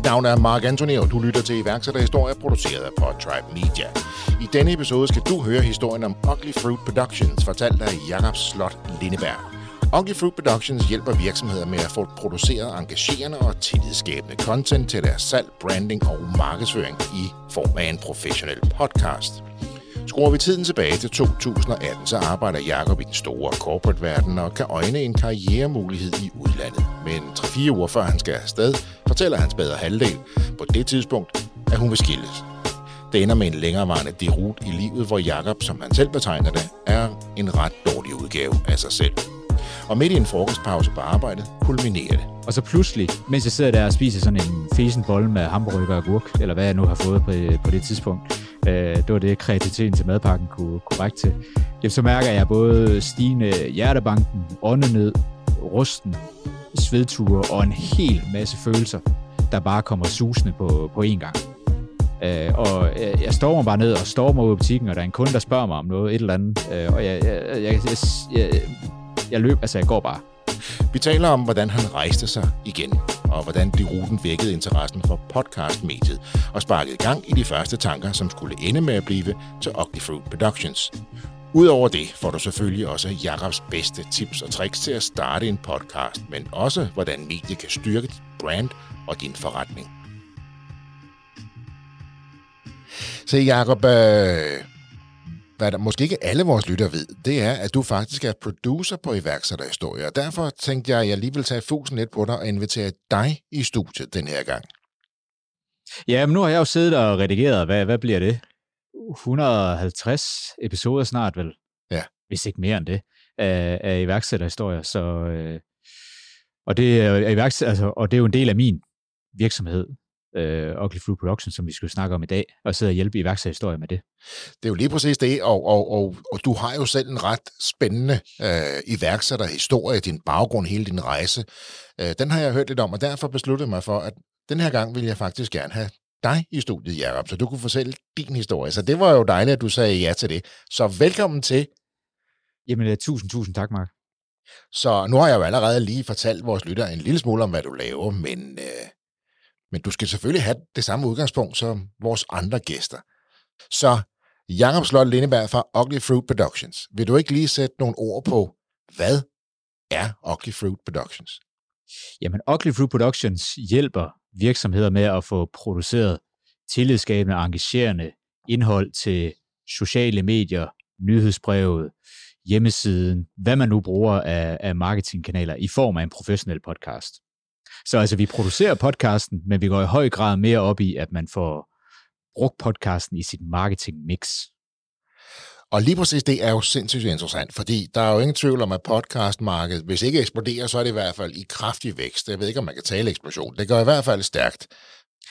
Mit navn er Mark Anthony, og du lytter til iværksætterhistorier produceret af Podtribe Media. I denne episode skal du høre historien om Ugly Fruit Productions, fortalt af Jakob Slot Lindeberg. Ugly Fruit Productions hjælper virksomheder med at få produceret engagerende og tillidsskabende content til deres salg, branding og markedsføring i form af en professionel podcast. Skruer vi tiden tilbage til 2018, så arbejder Jakob i den store corporate-verden og kan øjne en karrieremulighed i udlandet. Men 3-4 uger før han skal afsted, fortæller hans bedre halvdel på det tidspunkt, at hun vil skilles. Det ender med en længerevarende derut i livet, hvor Jakob, som han selv betegner det, er en ret dårlig udgave af sig selv. Og midt i en frokostpause på arbejdet, kulminerer det. Og så pludselig, mens jeg sidder der og spiser sådan en fesen bolle med hamburger og gurk, eller hvad jeg nu har fået på, på det tidspunkt, øh, det var det, kreativiteten til madpakken kunne, kunne række til. Jamen, så mærker jeg både stigende hjertebanken, åndenød, rusten, svedture og en hel masse følelser, der bare kommer susende på, på én gang. Øh, og jeg, jeg stormer bare ned og stormer ud i butikken, og der er en kunde, der spørger mig om noget, et eller andet, øh, og jeg, jeg, jeg, jeg, jeg, jeg løb, altså jeg går bare. Vi taler om, hvordan han rejste sig igen, og hvordan de ruten vækkede interessen for podcastmediet og sparkede gang i de første tanker, som skulle ende med at blive til Ugly Fruit Productions. Udover det får du selvfølgelig også Jakobs bedste tips og tricks til at starte en podcast, men også hvordan mediet kan styrke dit brand og din forretning. Så Jakob, øh, hvad der måske ikke alle vores lytter ved, det er, at du faktisk er producer på iværksætterhistorier. Og derfor tænkte jeg, at jeg lige vil tage fusen lidt på dig og invitere dig i studiet den her gang. Ja, men nu har jeg jo siddet og redigeret, hvad, hvad bliver det? 150 episoder snart vel? Ja. Hvis ikke mere end det, af, af iværksætterhistorier. Så, øh, og, det er, iværksætter, altså, og det er jo en del af min virksomhed, øh, Ugly Fruit Production, som vi skulle snakke om i dag, og sidde og hjælpe iværksætterhistorier med det. Det er jo lige præcis det, og, og, og, og du har jo selv en ret spændende øh, iværksætterhistorie, din baggrund, hele din rejse. Øh, den har jeg hørt lidt om, og derfor besluttede jeg mig for, at den her gang vil jeg faktisk gerne have dig i studiet, Jacob, så du kunne fortælle din historie. Så det var jo dejligt, at du sagde ja til det. Så velkommen til. Jamen, uh, tusind, tusind tak, Mark. Så nu har jeg jo allerede lige fortalt vores lytter en lille smule om, hvad du laver, men, øh, men du skal selvfølgelig have det samme udgangspunkt som vores andre gæster. Så Jakob Slot Lindeberg fra Ugly Fruit Productions. Vil du ikke lige sætte nogle ord på, hvad er Ugly Fruit Productions? Jamen, Ugly Fruit Productions hjælper virksomheder med at få produceret tillidsskabende og engagerende indhold til sociale medier, nyhedsbrevet, hjemmesiden, hvad man nu bruger af, af marketingkanaler i form af en professionel podcast. Så altså, vi producerer podcasten, men vi går i høj grad mere op i, at man får brugt podcasten i sit marketing-mix. Og lige præcis det er jo sindssygt interessant, fordi der er jo ingen tvivl om, at podcastmarkedet, hvis ikke eksploderer, så er det i hvert fald i kraftig vækst. Jeg ved ikke, om man kan tale eksplosion. Det går i hvert fald stærkt.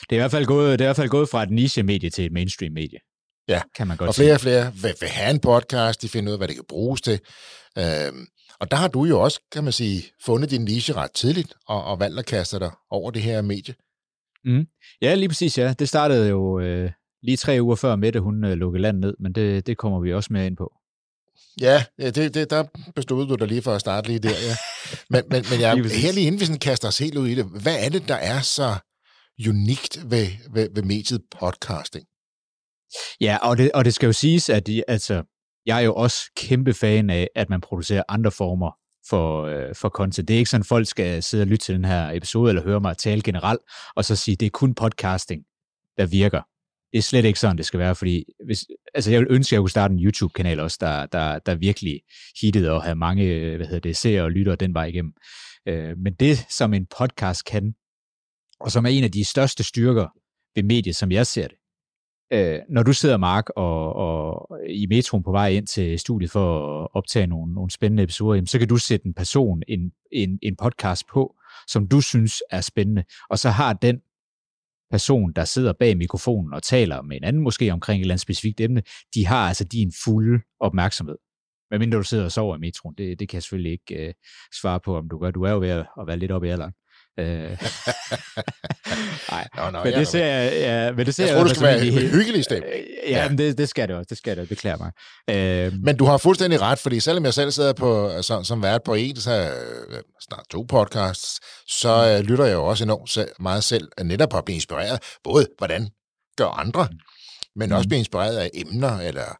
Det er i hvert fald gået, det er i hvert fald gået fra et niche-medie til et mainstream-medie. Ja, kan man godt og flere og flere vil, vil have en podcast, de finder ud af, hvad det kan bruges til. Øhm, og der har du jo også, kan man sige, fundet din niche ret tidligt, og, og valgt at kaste dig over det her medie. Mm. Ja, lige præcis, ja. Det startede jo øh, lige tre uger før Mette, hun øh, lukkede landet ned, men det, det kommer vi også med ind på. Ja, det, det, der bestod du dig lige for at starte lige der, ja. Men, men, men jeg, lige her lige inden vi sådan kaster os helt ud i det, hvad er det, der er så unikt ved, ved, ved mediet podcasting? Ja, og det, og det skal jo siges, at de, altså, jeg er jo også kæmpe fan af, at man producerer andre former for, øh, for content. Det er ikke sådan, at folk skal sidde og lytte til den her episode, eller høre mig tale generelt, og så sige, det er kun podcasting, der virker. Det er slet ikke sådan, det skal være, fordi hvis, altså jeg vil ønske, at jeg kunne starte en YouTube-kanal også, der, der, der virkelig hittede og havde mange øh, hvad hedder det, seere og lyttere den vej igennem. Øh, men det, som en podcast kan, og som er en af de største styrker ved mediet, som jeg ser det, øh, når du sidder, Mark, og, og i metroen på vej ind til studiet for at optage nogle, nogle spændende episoder, jamen, så kan du sætte en person, en, en, en podcast på, som du synes er spændende, og så har den person, der sidder bag mikrofonen og taler med en anden måske omkring et eller andet specifikt emne, de har altså din fulde opmærksomhed. Men mindre du sidder og sover i metroen, det, det kan jeg selvfølgelig ikke øh, svare på, om du gør. Du er jo ved at, at være lidt oppe i alderen. Øh. Nej, men ja, det ser ja, men det ser jeg tror, det skal være en hyggelig stemning. Øh, Ja, men det, det skal det også. Det skal det også. Beklager mig. Øh, Men du har fuldstændig ret, fordi selvom jeg selv sidder på, som, som vært på en, så øh, snart to podcasts, så øh, lytter jeg jo også enormt selv, meget selv, netop på at blive inspireret, både hvordan gør andre, men også Mm. blive inspireret af emner eller,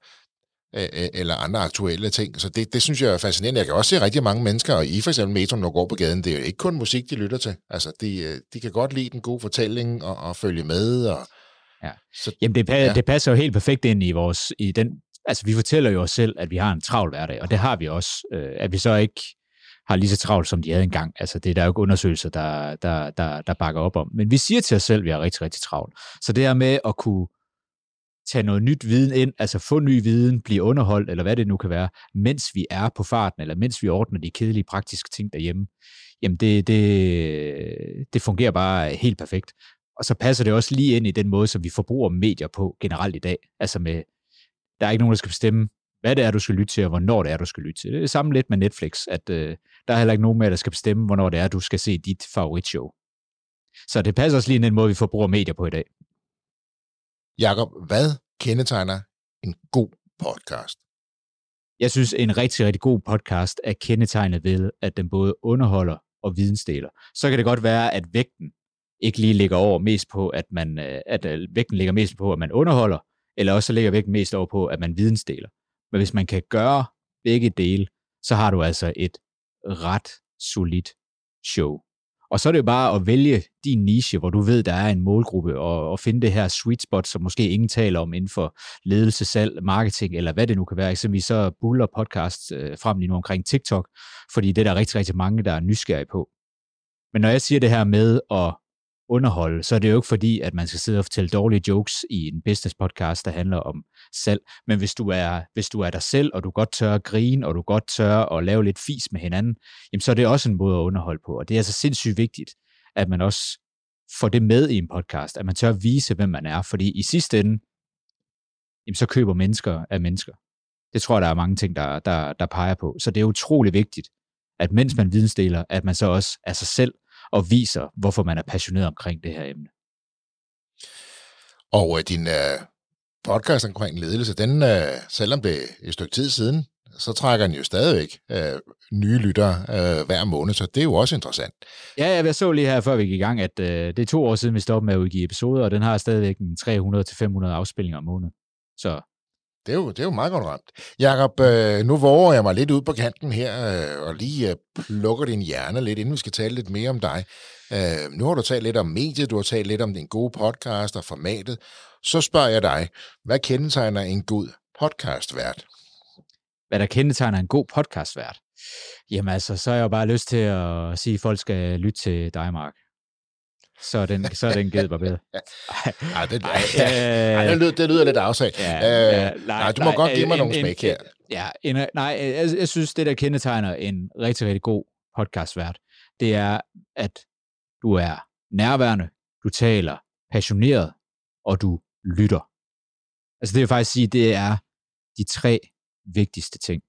øh, eller andre aktuelle ting. Så det, det synes jeg er fascinerende. Jeg kan også se rigtig mange mennesker, og I for eksempel Metro, når går på gaden, det er jo ikke kun musik, de lytter til. Altså, de, øh, de kan godt lide den gode fortælling og, og følge med. Og, Ja. Så, Jamen, det, Ja. ja. det passer jo helt perfekt ind i vores, i den, altså vi fortæller jo os selv, at vi har en travl hverdag, og det har vi også. Øh, at vi så ikke har lige så travlt, som de havde engang. Altså, det er der jo ikke undersøgelser, der, der, der, der bakker op om. Men vi siger til os selv, at vi har rigtig, rigtig travlt. Så det her med at kunne tage noget nyt viden ind, altså få ny viden, blive underholdt, eller hvad det nu kan være, mens vi er på farten, eller mens vi ordner de kedelige praktiske ting derhjemme, jamen det, det, det fungerer bare helt perfekt. Og så passer det også lige ind i den måde, som vi forbruger medier på generelt i dag. Altså med, der er ikke nogen, der skal bestemme, hvad det er, du skal lytte til, og hvornår det er, du skal lytte til. Det er samme lidt med Netflix, at øh, der er heller ikke nogen mere, der skal bestemme, hvornår det er, du skal se dit favoritshow. Så det passer også lige ind i den måde, vi forbruger medier på i dag. Jakob, hvad kendetegner en god podcast? Jeg synes, en rigtig, rigtig god podcast er kendetegnet ved, at den både underholder og vidensdeler. Så kan det godt være, at vægten ikke lige ligger over mest på, at man, øh, at øh, vægten ligger mest på, at man underholder, eller også så ligger vægten mest over på, at man vidensdeler. Men hvis man kan gøre begge dele, så har du altså et ret solidt show. Og så er det jo bare at vælge din niche, hvor du ved, der er en målgruppe, og, og finde det her sweet spot, som måske ingen taler om inden for ledelse, salg, marketing, eller hvad det nu kan være. Eksempelvis så buller podcast øh, frem lige nu omkring TikTok, fordi det er der rigtig, rigtig mange, der er nysgerrige på. Men når jeg siger det her med at underholde, så er det jo ikke fordi, at man skal sidde og fortælle dårlige jokes i en business podcast, der handler om salg. Men hvis du er, hvis du er dig selv, og du godt tør at grine, og du godt tør at lave lidt fis med hinanden, jamen så er det også en måde at underholde på. Og det er altså sindssygt vigtigt, at man også får det med i en podcast, at man tør at vise, hvem man er. Fordi i sidste ende, jamen så køber mennesker af mennesker. Det tror jeg, der er mange ting, der, der, der peger på. Så det er utrolig vigtigt, at mens man vidensdeler, at man så også er sig selv, og viser, hvorfor man er passioneret omkring det her emne. Og øh, din øh, podcast omkring ledelse, den, øh, selvom det er et stykke tid siden, så trækker den jo stadigvæk øh, nye lyttere øh, hver måned, så det er jo også interessant. Ja, jeg så lige her, før vi gik i gang, at øh, det er to år siden, vi stoppede med at udgive episoder, og den har stadigvæk en 300-500 afspillinger om måneden. Så det er jo, det er jo meget godt ramt. Jakob, øh, nu våger jeg mig lidt ud på kanten her, øh, og lige øh, plukker din hjerne lidt, inden vi skal tale lidt mere om dig. Øh, nu har du talt lidt om mediet, du har talt lidt om din gode podcast og formatet. Så spørger jeg dig, hvad kendetegner en god podcastvært? hvad der kendetegner en god podcastvært? Jamen altså, så har jeg jo bare lyst til at sige, at folk skal lytte til dig, Mark. Så er den, så er den givet bare bedre. Ej, det, Ej, ej, det, lyder, det lyder lidt afsat. Ja, Øh, ja, nej, du må godt give mig en- nogle smæk her. Ja, en, nej, jeg, jeg synes, det der kendetegner en rigtig, rigtig god podcastvært, det er, at du er nærværende, du taler passioneret, og du lytter. Altså det vil faktisk sige, det er de tre vigtigste ting.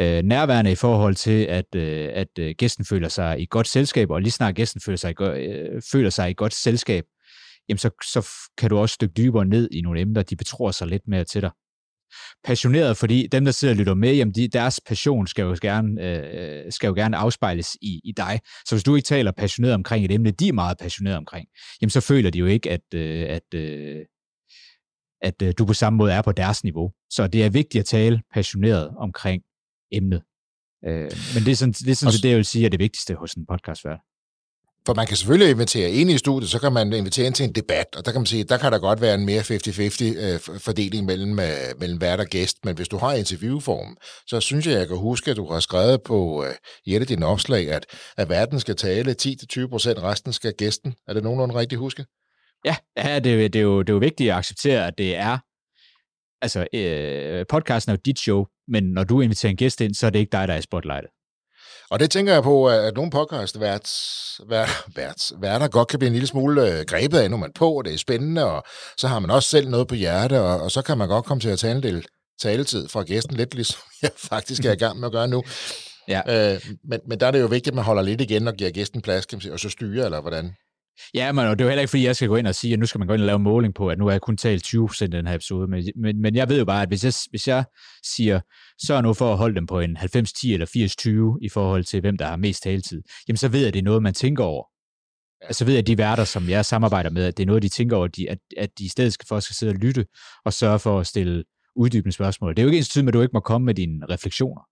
Øh, nærværende i forhold til, at, øh, at øh, gæsten føler sig i godt selskab, og lige snart gæsten føler sig i, go- øh, føler sig i godt selskab, jamen så, så kan du også dykke dybere ned i nogle emner, de betror sig lidt mere til dig passioneret, fordi dem, der sidder og lytter med, jamen de, deres passion skal jo gerne, øh, skal jo gerne afspejles i, i dig. Så hvis du ikke taler passioneret omkring et emne, de er meget passioneret omkring, jamen så føler de jo ikke, at, øh, at, øh, at øh, du på samme måde er på deres niveau. Så det er vigtigt at tale passioneret omkring emnet. Øh, men det er sådan, det, er sådan Og det, jeg vil sige er det vigtigste hos en podcastvært. For man kan selvfølgelig invitere ind i studiet, så kan man invitere ind til en debat, og der kan man sige, der kan der godt være en mere 50-50 øh, fordeling mellem, øh, mellem vært og gæst, men hvis du har interviewform, så synes jeg, jeg kan huske, at du har skrevet på øh, i et af dine opslag, at, at verden skal tale 10-20%, resten skal gæsten. Er det nogenlunde rigtigt huske? Ja, ja det, er- det, er jo, det er jo vigtigt at acceptere, at det er, altså øh, podcasten er jo dit show, men når du inviterer en gæst ind, så er det ikke dig, der er i spotlightet. Og det tænker jeg på, at nogle podcast værts, vært, værts, værter godt kan blive en lille smule øh, grebet af, når man på, og det er spændende, og så har man også selv noget på hjerte, og, og så kan man godt komme til at tale en del taletid fra gæsten, lidt ligesom jeg faktisk er i gang med at gøre nu. Ja. Øh, men, men der er det jo vigtigt, at man holder lidt igen og giver gæsten plads, kan man sige, og så styre, eller hvordan? Ja, men det er jo heller ikke, fordi jeg skal gå ind og sige, at nu skal man gå ind og lave en måling på, at nu har jeg kun talt 20% i den her episode. Men, men, men jeg ved jo bare, at hvis jeg, hvis jeg siger, så er nu for at holde dem på en 90-10 eller 80-20 i forhold til, hvem der har mest taletid, jamen så ved jeg, at det er noget, man tænker over. Altså ved jeg, at de værter, som jeg samarbejder med, at det er noget, de tænker over, at de, at, at de i stedet skal for skal sidde og lytte og sørge for at stille uddybende spørgsmål. Det er jo ikke ens tid med, at du ikke må komme med dine refleksioner.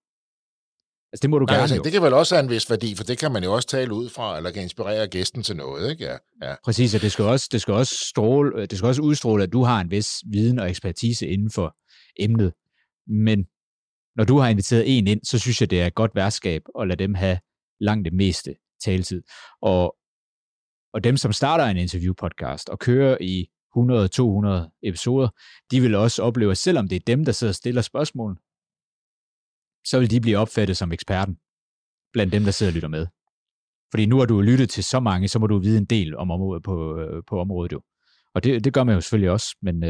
Altså, det må du Nej, gerne altså, jo. Det kan vel også have en vis værdi, for det kan man jo også tale ud fra, eller kan inspirere gæsten til noget, ikke? Ja. ja. Præcis, og det skal, også, det, skal også stråle, det skal også udstråle, at du har en vis viden og ekspertise inden for emnet. Men når du har inviteret en ind, så synes jeg, det er et godt værtskab at lade dem have langt det meste taletid. Og, og dem, som starter en interviewpodcast og kører i 100-200 episoder, de vil også opleve, at selvom det er dem, der sidder og stiller spørgsmål, så vil de blive opfattet som eksperten blandt dem, der sidder og lytter med. Fordi nu har du lyttet til så mange, så må du vide en del om området på, øh, på området jo. Og det, det gør man jo selvfølgelig også, men øh,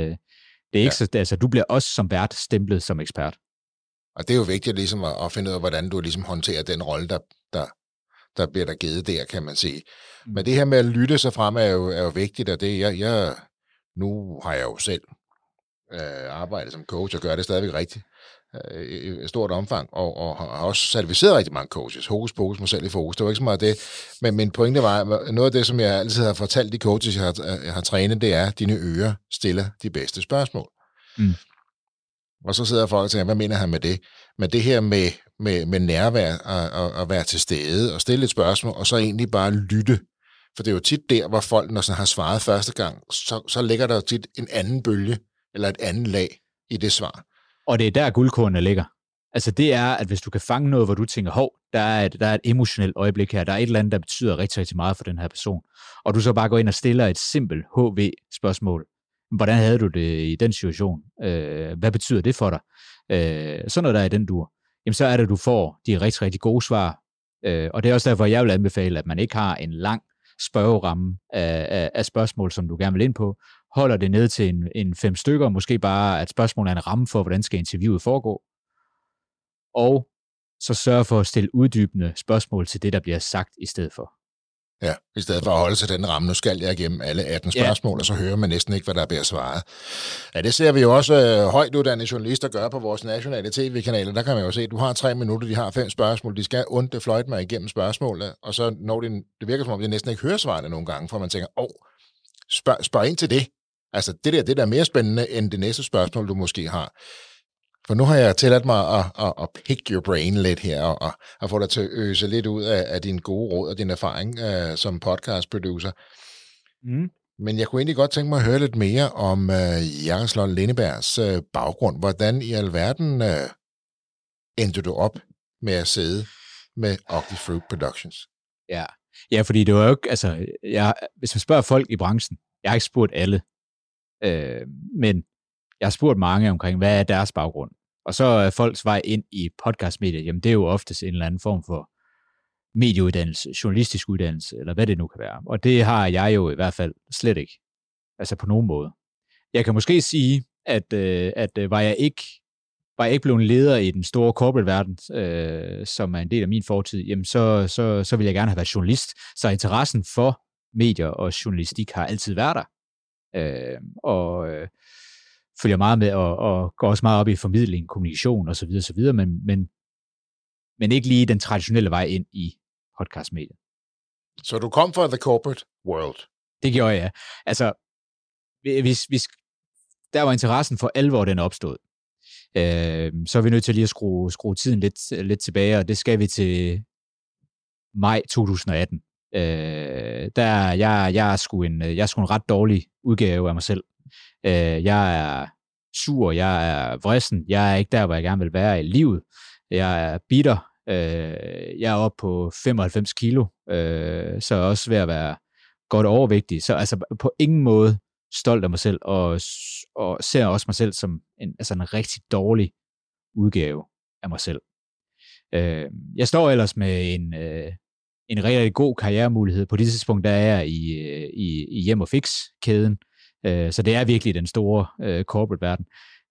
det er ikke ja. så, altså, du bliver også som vært stemplet som ekspert. Og det er jo vigtigt ligesom at, at finde ud af, hvordan du ligesom håndterer den rolle, der, der, der bliver der givet der, kan man sige. Mm. Men det her med at lytte sig frem er jo, er jo vigtigt, og det jeg, jeg, nu har jeg jo selv øh, arbejdet som coach og gør det stadigvæk rigtigt i stort omfang, og, og har også certificeret rigtig mange coaches. Hokus pokus, mig selv i fokus. Det var ikke så meget det. Men min pointe var, noget af det, som jeg altid har fortalt de coaches, jeg har, jeg har trænet, det er, at dine ører stiller de bedste spørgsmål. Mm. Og så sidder folk og tænker, hvad mener han med det? Men det her med, med, med nærvær og, og, og være til stede og stille et spørgsmål, og så egentlig bare lytte. For det er jo tit der, hvor folk, når sådan har svaret første gang, så, så ligger der tit en anden bølge, eller et andet lag i det svar. Og det er der guldkornene ligger. Altså det er, at hvis du kan fange noget, hvor du tænker, hov, der er, et, der er et emotionelt øjeblik her, der er et eller andet, der betyder rigtig, rigtig meget for den her person, og du så bare går ind og stiller et simpelt HV-spørgsmål. Hvordan havde du det i den situation? Øh, hvad betyder det for dig? Øh, sådan noget der er i den dur. Jamen så er det, at du får de rigtig, rigtig gode svar. Øh, og det er også derfor, jeg vil anbefale, at man ikke har en lang spørgeramme af, af, af spørgsmål, som du gerne vil ind på, holder det ned til en, en fem stykker, måske bare, at spørgsmålet er en ramme for, hvordan skal interviewet foregå, og så sørge for at stille uddybende spørgsmål til det, der bliver sagt i stedet for. Ja, i stedet for at holde sig den ramme, nu skal jeg igennem alle 18 spørgsmål, ja. og så hører man næsten ikke, hvad der bliver svaret. Ja, det ser vi jo også øh, højt uddannede journalister gøre på vores nationale tv-kanaler. Der kan man jo se, at du har tre minutter, de har fem spørgsmål, de skal ondt fløjte mig igennem spørgsmålet, og så når det, det virker som om, de næsten ikke hører svarene nogle gange, for man tænker, åh, oh, spørg, spørg ind til det. Altså, det der, det der er mere spændende end det næste spørgsmål, du måske har. For nu har jeg tilladt mig at, at, at pick your brain lidt her, og at, at få dig til at øse lidt ud af, af din gode råd og din erfaring uh, som podcast producer. Mm. Men jeg kunne egentlig godt tænke mig at høre lidt mere om uh, Jaroslav Lindebergs uh, baggrund. Hvordan i alverden uh, endte du op med at sidde med Ugly Fruit Productions? Ja. ja, fordi det var jo ikke, altså, jeg, hvis man spørger folk i branchen, jeg har ikke spurgt alle, Øh, men jeg har spurgt mange omkring, hvad er deres baggrund? Og så er folks vej ind i podcastmediet, jamen det er jo oftest en eller anden form for medieuddannelse, journalistisk uddannelse, eller hvad det nu kan være. Og det har jeg jo i hvert fald slet ikke. Altså på nogen måde. Jeg kan måske sige, at, øh, at øh, var jeg ikke var jeg ikke blevet leder i den store corporate-verden, øh, som er en del af min fortid, jamen så, så, så vil jeg gerne have været journalist. Så interessen for medier og journalistik har altid været der øh, og øh, følger meget med, og, og går også meget op i formidling, kommunikation osv., osv., men, men, men ikke lige den traditionelle vej ind i podcastmediet. Så du kom fra the corporate world? Det gjorde jeg, Altså, hvis, hvis der var interessen for alvor, den opstod, øh, så er vi nødt til lige at skrue, skrue tiden lidt, lidt tilbage, og det skal vi til maj 2018. Øh, der, jeg, jeg, er sgu en, øh, jeg er sgu en ret dårlig udgave af mig selv. Øh, jeg er sur, jeg er vrissen, jeg er ikke der, hvor jeg gerne vil være i livet. Jeg er bitter, øh, jeg er oppe på 95 kilo, øh, så er jeg også ved at være godt overvægtig. Så altså på ingen måde stolt af mig selv, og, og ser også mig selv som en, altså en rigtig dårlig udgave af mig selv. Øh, jeg står ellers med en, øh, en rigtig god karrieremulighed. På det tidspunkt, der er jeg i, øh, i, i hjem og fix-kæden, øh, så det er virkelig den store øh, corporate-verden.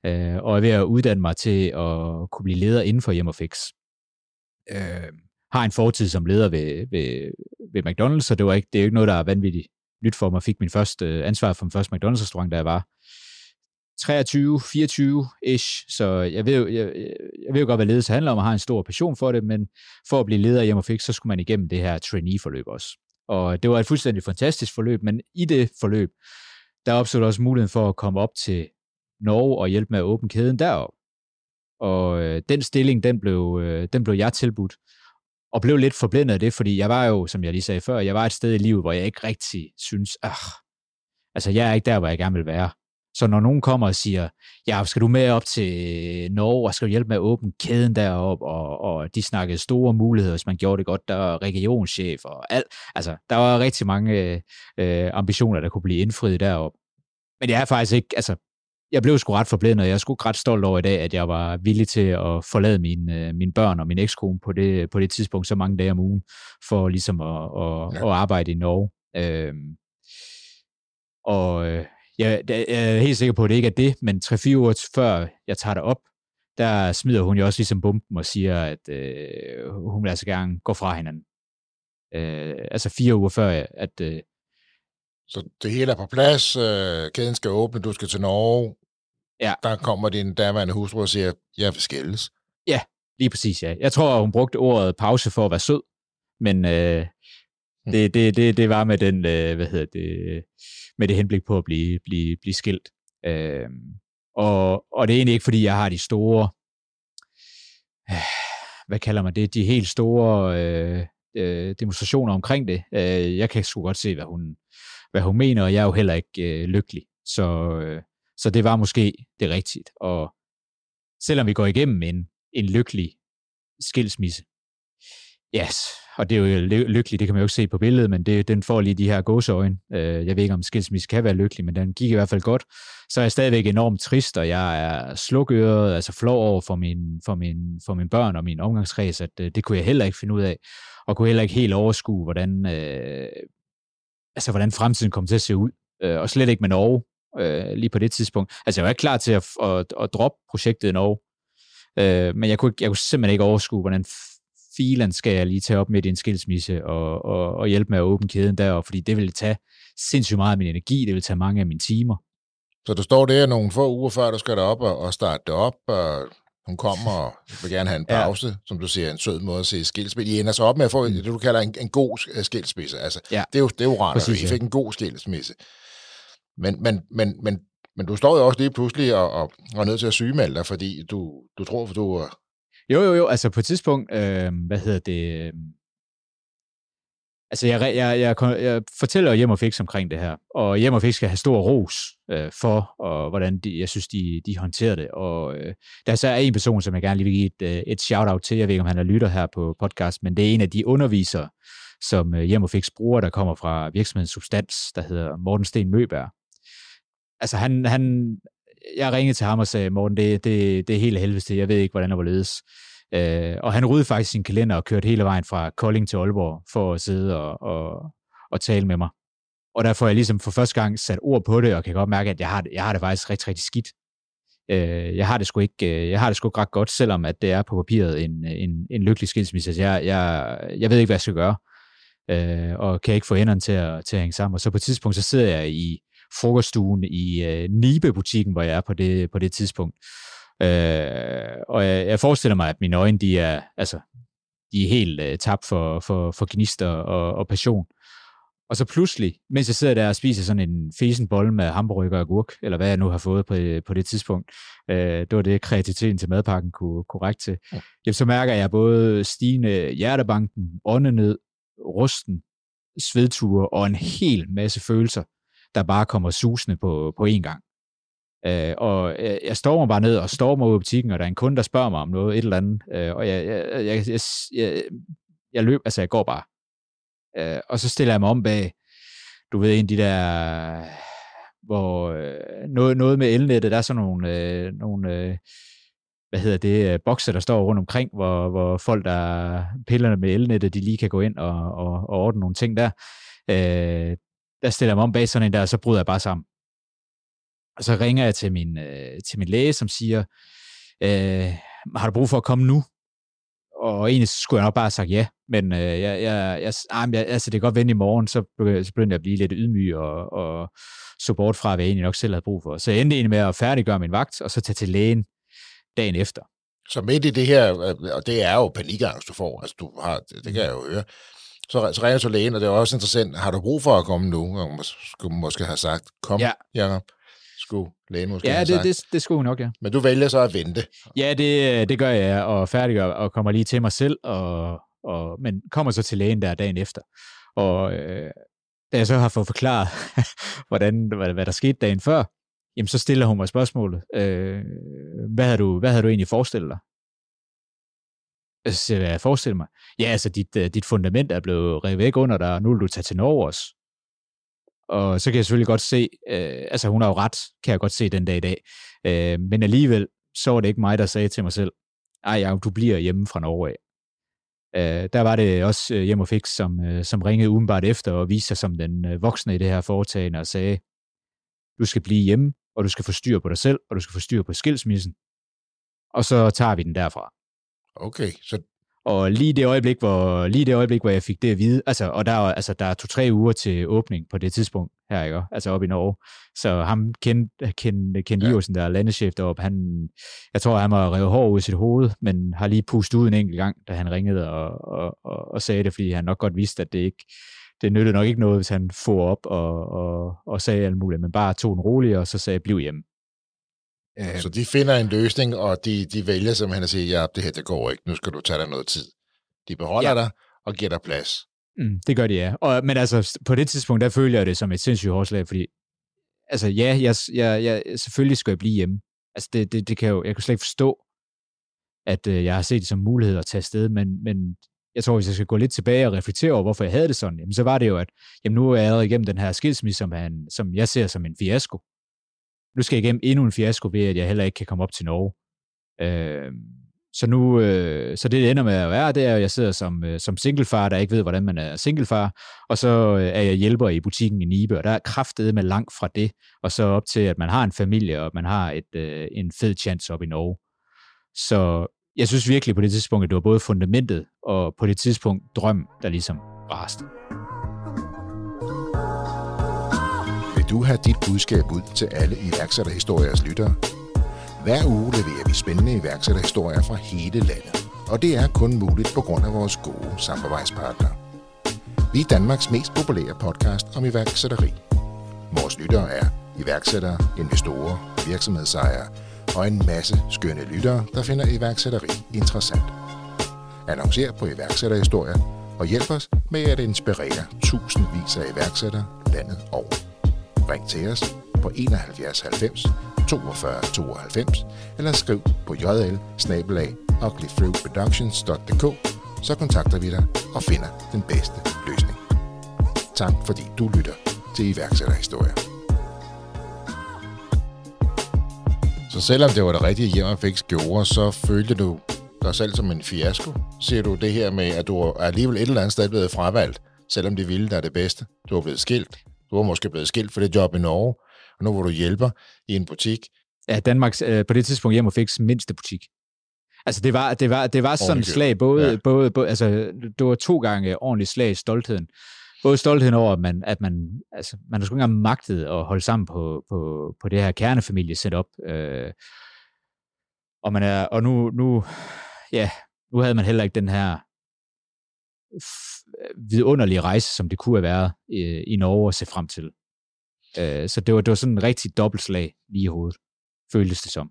Øh, og er ved at uddanne mig til at kunne blive leder inden for hjem og fix. øh, har en fortid som leder ved, ved, ved McDonald's, så det, var ikke, det er jo ikke noget, der er vanvittigt nyt for mig. Jeg fik min første øh, ansvar for min første McDonald's-restaurant, da jeg var 23-24-ish, så jeg ved, jo, jeg, jeg ved jo godt, hvad ledelse handler om, og har en stor passion for det, men for at blive leder hjemme fik, så skulle man igennem det her trainee-forløb også. Og det var et fuldstændig fantastisk forløb, men i det forløb, der opstod også muligheden for at komme op til Norge og hjælpe med at åbne kæden derop. Og øh, den stilling, den blev, øh, den blev jeg tilbudt, og blev lidt forblændet af det, fordi jeg var jo, som jeg lige sagde før, jeg var et sted i livet, hvor jeg ikke rigtig synes, ah, altså jeg er ikke der, hvor jeg gerne vil være. Så når nogen kommer og siger, ja, skal du med op til Norge, og skal du hjælpe med at åbne kæden derop, og, og de snakkede store muligheder, hvis man gjorde det godt, der var regionschef og alt. Altså, der var rigtig mange øh, ambitioner, der kunne blive indfriet derop. Men jeg er faktisk ikke, altså, jeg blev sgu ret forblændet, og jeg er sgu ret stolt over i dag, at jeg var villig til at forlade mine, øh, mine børn og min ekskone på det, på det tidspunkt så mange dage om ugen, for ligesom at, at, ja. at arbejde i Norge. Øhm, og øh, jeg, jeg er helt sikker på, at det ikke er det, men 3-4 uger før jeg tager det op, der smider hun jo også ligesom bomben og siger, at øh, hun vil altså gerne gå fra hinanden. Øh, altså fire uger før, at... Øh, så det hele er på plads, øh, kæden skal åbne, du skal til Norge. Ja. Der kommer din daværende hustru og siger, jeg vil skældes. Ja, lige præcis, ja. Jeg tror, hun brugte ordet pause for at være sød, men øh, hm. det, det, det, det var med den, øh, hvad hedder det, med det henblik på at blive, blive, blive skilt. Øh, og, og det er egentlig ikke, fordi jeg har de store, øh, hvad kalder man det, de helt store øh, øh, demonstrationer omkring det. Øh, jeg kan sgu godt se, hvad hun, hvad hun mener, og jeg er jo heller ikke øh, lykkelig. Så, øh, så det var måske det rigtigt. Og selvom vi går igennem en, en lykkelig skilsmisse, yes, og det er jo øh, lykkeligt, det kan man jo ikke se på billedet, men det, den får lige de her gåseøjne. Øh, jeg ved ikke, om skilsmisse kan være lykkelig, men den gik i hvert fald godt. Så er jeg stadigvæk enormt trist, og jeg er slukøret, altså flov over for, min, for, min, for mine børn og min omgangskreds, at øh, det kunne jeg heller ikke finde ud af, og kunne heller ikke helt overskue, hvordan, øh, altså, hvordan fremtiden kommer til at se ud. Øh, og slet ikke med Norge øh, lige på det tidspunkt. Altså jeg var ikke klar til at, at, at droppe projektet i Norge, øh, men jeg kunne, jeg kunne simpelthen ikke overskue, hvordan filen skal jeg lige tage op med din skilsmisse og, og, og hjælpe med at åbne kæden der, fordi det vil tage sindssygt meget af min energi, det vil tage mange af mine timer. Så du står der nogle få uger før, du skal derop og, og starte det op, og hun kommer og vil gerne have en pause, ja. som du siger, en sød måde at se skilsmisse. I ender så op med at få mm. det, du kalder en, en god øh, skilsmisse. Altså, ja. det, er jo, det er jo rart, at I fik en god skilsmisse. Men, men, men, men, men du står jo også lige pludselig og, og, og er nødt til at sygemelde dig, fordi du, du tror, for du jo, jo, jo, altså på et tidspunkt, øh, hvad hedder det, øh, altså jeg, jeg, jeg, jeg fortæller hjem og fix omkring det her, og hjem og fix skal have stor ros øh, for, og hvordan de, jeg synes, de, de håndterer det, og øh, der så er en person, som jeg gerne lige vil give et, øh, et shout-out til, jeg ved ikke, om han er lytter her på podcast, men det er en af de undervisere, som øh, hjem og fix bruger, der kommer fra virksomheden substans, der hedder Morten Sten Møberg. Altså han, han, jeg ringede til ham og sagde, Morten, det, det, det er helt helvede til, jeg ved ikke, hvordan det var ledes. Øh, og han rydde faktisk sin kalender og kørte hele vejen fra Kolding til Aalborg for at sidde og, og, og tale med mig. Og der får jeg ligesom for første gang sat ord på det, og kan godt mærke, at jeg har, jeg har det faktisk rigtig, rigtig skidt. Øh, jeg har det sgu ikke, øh, jeg har det sgu ret godt, selvom at det er på papiret en, en, en lykkelig skilsmisse. Altså jeg, jeg, jeg ved ikke, hvad jeg skal gøre, øh, og kan ikke få enderne til at, til at hænge sammen. Og så på et tidspunkt, så sidder jeg i, frokoststuen i øh, Nibe-butikken, hvor jeg er på det, på det tidspunkt. Øh, og jeg, jeg forestiller mig, at mine øjne, de er, altså, de er helt øh, tabt for, for, for gnister og, og passion. Og så pludselig, mens jeg sidder der og spiser sådan en fesen bolle med hamburger og agurk, eller hvad jeg nu har fået på, på det tidspunkt, øh, det var det, kreativiteten til madpakken kunne korrekt til, ja. jamen, så mærker jeg både stigende hjertebanken, åndenød, rusten, svedture og en hel masse følelser, der bare kommer susende på, på én gang. Øh, og jeg, jeg stormer bare ned og stormer ud i butikken, og der er en kunde, der spørger mig om noget, et eller andet, øh, og jeg, jeg, jeg, jeg, jeg, jeg løb, altså jeg går bare. Øh, og så stiller jeg mig om bag, du ved, en af de der, hvor øh, noget, noget med elnettet, der er sådan nogle, øh, nogle øh, hvad hedder det, bokser, bokse, der står rundt omkring, hvor, hvor folk, der pillerne med elnettet, de lige kan gå ind og, og, og ordne nogle ting der. Øh, der stiller jeg mig om bag sådan en der, og så bryder jeg bare sammen. Og så ringer jeg til min, øh, til min læge, som siger, øh, har du brug for at komme nu? og egentlig skulle jeg nok bare have sagt ja, men øh, jeg, jeg, jeg, ah, jeg, altså, det kan godt vende i morgen, så, så begyndte jeg at blive lidt ydmyg og, og så bort fra, hvad jeg egentlig nok selv havde brug for. Så jeg endte egentlig med at færdiggøre min vagt, og så tage til lægen dagen efter. Så midt i det her, øh, og det er jo panikangst, du får, altså du har, det, det kan jeg jo høre, så, så ringer du til lægen, og det er også interessant, har du brug for at komme nu? Og skulle måske have sagt, kom, ja. Jacob skulle lægen måske Ja, have det, sagt. det, det skulle hun nok, ja. Men du vælger så at vente. Ja, det, det gør jeg, og færdiggør, og kommer lige til mig selv, og, og, men kommer så til lægen der dagen efter. Og øh, da jeg så har fået forklaret, hvordan, hvad, hvad der skete dagen før, jamen så stiller hun mig spørgsmålet, øh, hvad, havde du, hvad havde du egentlig forestillet dig? Øh, så siger jeg, øh, forestiller mig? Ja, altså dit, øh, dit fundament er blevet revet væk under dig, og nu vil du tage til Norge også. Og så kan jeg selvfølgelig godt se, øh, altså hun har jo ret, kan jeg godt se den dag i dag. Øh, men alligevel, så var det ikke mig, der sagde til mig selv, ej, ja, du bliver hjemme fra Norge af. Øh, der var det også øh, Hjem og Fix, som, øh, som ringede umiddelbart efter og viste sig som den øh, voksne i det her foretagende og sagde, du skal blive hjemme, og du skal få styr på dig selv, og du skal få styr på skilsmissen. Og så tager vi den derfra. Okay, så og lige det øjeblik, hvor, lige det øjeblik, hvor jeg fik det at vide, altså, og der, er, altså, der er to-tre uger til åbning på det tidspunkt her, ikke? altså op i Norge. Så ham kendte Ken, Ken ja. der er landeschef deroppe, han, jeg tror, han var revet hår ud i sit hoved, men har lige pustet ud en enkelt gang, da han ringede og, og, og, og sagde det, fordi han nok godt vidste, at det ikke, det nyttede nok ikke noget, hvis han får op og, og, og sagde alt muligt, men bare tog den roligt, og så sagde, bliv hjemme. Øh, så de finder en løsning, og de, de vælger simpelthen at sige, ja, det her det går ikke, nu skal du tage dig noget tid. De beholder ja. dig og giver dig plads. Mm, det gør de, ja. Og, men altså, på det tidspunkt, der føler jeg det som et sindssygt hårdt slag, fordi altså, ja, jeg, jeg, jeg, selvfølgelig skal jeg blive hjemme. Altså, det, det, det kan jo, jeg kan slet ikke forstå, at øh, jeg har set det som mulighed at tage afsted, men, men jeg tror, hvis jeg skal gå lidt tilbage og reflektere over, hvorfor jeg havde det sådan, jamen, så var det jo, at jamen, nu er jeg allerede igennem den her skilsmisse, som, han, som jeg ser som en fiasko nu skal jeg igennem endnu en fiasko ved, at jeg heller ikke kan komme op til Norge. Øh, så nu, øh, så det, det ender med at være, det er, at jeg sidder som, øh, som singlefar, der ikke ved, hvordan man er singlefar, og så øh, er jeg hjælper i butikken i Nibe, og der er kraftet med langt fra det, og så op til, at man har en familie, og man har et, øh, en fed chance op i Norge. Så jeg synes virkelig på det tidspunkt, at det var både fundamentet, og på det tidspunkt drøm, der ligesom raste. Du have dit budskab ud til alle iværksætterhistoriers lyttere? Hver uge leverer vi spændende iværksætterhistorier fra hele landet, og det er kun muligt på grund af vores gode samarbejdspartnere. Vi er Danmarks mest populære podcast om iværksætteri. Vores lyttere er iværksættere, investorer, virksomhedsejere og en masse skønne lyttere, der finder iværksætteri interessant. Annoncer på iværksætterhistorier og hjælp os med at inspirere tusindvis af iværksættere landet over ring til os på 71 90 42 92 eller skriv på jl så kontakter vi dig og finder den bedste løsning. Tak fordi du lytter til iværksætterhistorier. Så selvom det var det rigtige hjem, fik gjorde, så følte du dig selv som en fiasko? Ser du det her med, at du er alligevel et eller andet sted blevet fravalgt, selvom de ville dig det bedste? Du er blevet skilt, du var måske blevet skilt for det job i Norge, og nu hvor du hjælper i en butik. Ja, Danmarks øh, på det tidspunkt hjem og fik mindste butik. Altså det var, det var, det var sådan et slag, både, ja. både, både, altså det var to gange ordentligt slag i stoltheden. Både stoltheden over, at man, at man, altså, man har sgu ikke engang magtet at holde sammen på, på, på det her kernefamilie setup. Øh, og, man er, og nu, nu, ja, nu havde man heller ikke den her vidunderlige rejse, som det kunne have været øh, i Norge at se frem til. Øh, så det var, det var sådan en rigtig dobbeltslag lige i hovedet, føltes det som.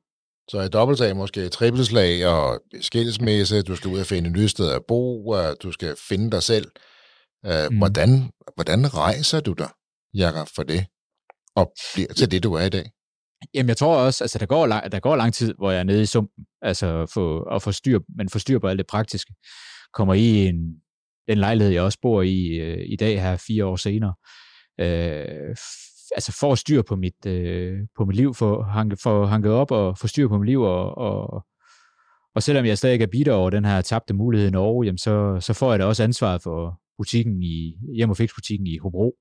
Så et dobbeltslag, måske et trippelslag og skilsmisse, du skal ud og finde nye steder at bo, og du skal finde dig selv. Øh, mm. hvordan, hvordan rejser du dig, Jakob, for det, og bliver til det, du er i dag? Jamen, jeg tror også, altså der går, lang, der går lang tid, hvor jeg er nede i sumpen, altså for, at få styr, men få styr på alt det praktiske. Kommer i en, den lejlighed, jeg også bor i øh, i dag her fire år senere. Øh, altså for at styr på mit, øh, på mit liv, for, hanke, for hanket op og få styr på mit liv, og, og, og selvom jeg stadig er bitter over den her tabte mulighed i Norge, jamen så, så får jeg da også ansvaret for butikken i, hjem- og fiksbutikken i Hobro.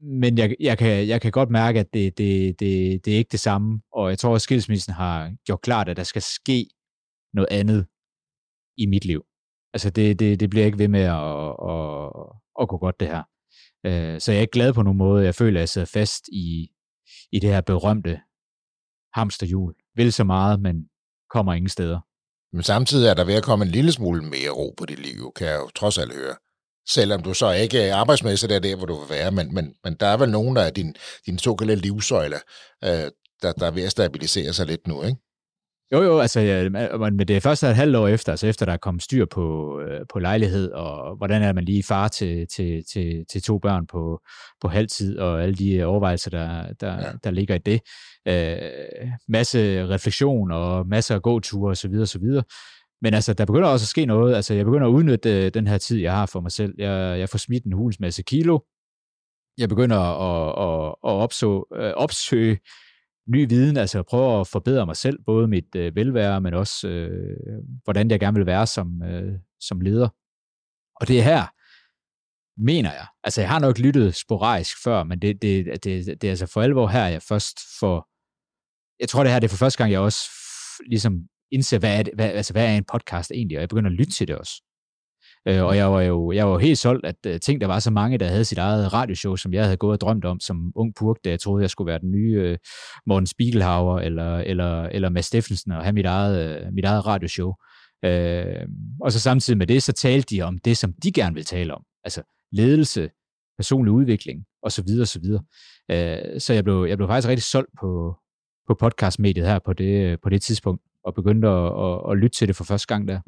Men jeg, jeg, kan, jeg kan godt mærke, at det, det, det, det er ikke det samme, og jeg tror, at skilsmissen har gjort klart, at der skal ske noget andet i mit liv. Altså, det, det, det bliver ikke ved med at, at, at gå godt, det her. Øh, så jeg er ikke glad på nogen måde. Jeg føler, at jeg sidder fast i, i det her berømte hamsterhjul. Vil så meget, men kommer ingen steder. Men samtidig er der ved at komme en lille smule mere ro på dit liv, kan jeg jo trods alt høre. Selvom du så ikke er arbejdsmæssigt er der, hvor du vil være, men, men, men der er vel nogen af din, din såkaldte livsøjle, øh, der, der er ved at stabilisere sig lidt nu, ikke? Jo, jo, altså, ja, men det er først et halvt år efter, altså efter der er kommet styr på, øh, på lejlighed, og hvordan er man lige far til, til, til, til to børn på, på halvtid, og alle de overvejelser, der, der, ja. der ligger i det. Øh, masse refleksion, og masser af gåture, osv., osv. Men altså, der begynder også at ske noget. Altså, jeg begynder at udnytte øh, den her tid, jeg har for mig selv. Jeg, jeg får smidt en hulens masse kilo. Jeg begynder at, at, at opså, øh, opsøge ny viden, altså prøve at forbedre mig selv, både mit øh, velvære, men også øh, hvordan jeg gerne vil være som, øh, som leder. Og det er her, mener jeg. Altså, jeg har nok lyttet sporadisk før, men det, det, det, det er altså for alvor her, jeg først får... Jeg tror, det her det er for første gang, jeg også ligesom indser, hvad er, det, hvad, altså, hvad er en podcast egentlig, og jeg begynder at lytte til det også. Øh, og jeg var jo jeg var helt solgt, at øh, ting, der var så mange, der havde sit eget radioshow, som jeg havde gået og drømt om som ung purk, da jeg troede, jeg skulle være den nye øh, Morten Spiegelhauer eller, eller, eller Mads Steffensen og have mit eget, øh, mit eget radioshow. Uh, og så samtidig med det, så talte de om det, som de gerne vil tale om. Altså ledelse, personlig udvikling og så videre, og så videre. Uh, så jeg blev, jeg blev faktisk rigtig solgt på, på podcastmediet her på det, på det tidspunkt, og begyndte at, at, at lytte til det for første gang der.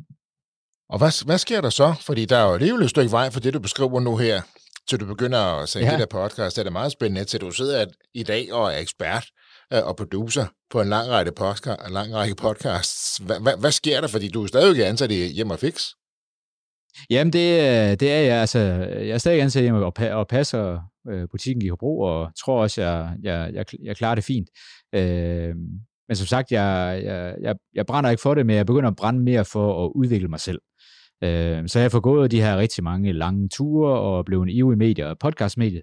Og hvad, hvad sker der så? Fordi der er jo alligevel et stykke vej for det, du beskriver nu her, til du begynder at sætte ja. det der podcast. Det er meget spændende, til du sidder i dag og er ekspert øh, og producer på en lang række, podcast, en lang række podcasts. Hvad, hvad, hvad sker der? Fordi du er stadig ansat i Hjem og Fix. Jamen, det, det er jeg. Altså, jeg er stadig ansat hjemme og, og passer øh, butikken i Hobro, og tror også, jeg, jeg, jeg, jeg klarer det fint. Øh, men som sagt, jeg, jeg, jeg, jeg brænder ikke for det, men jeg begynder at brænde mere for at udvikle mig selv. Øh, så jeg har fået de her rigtig mange lange ture og blevet en ivrig medie og podcastmedie.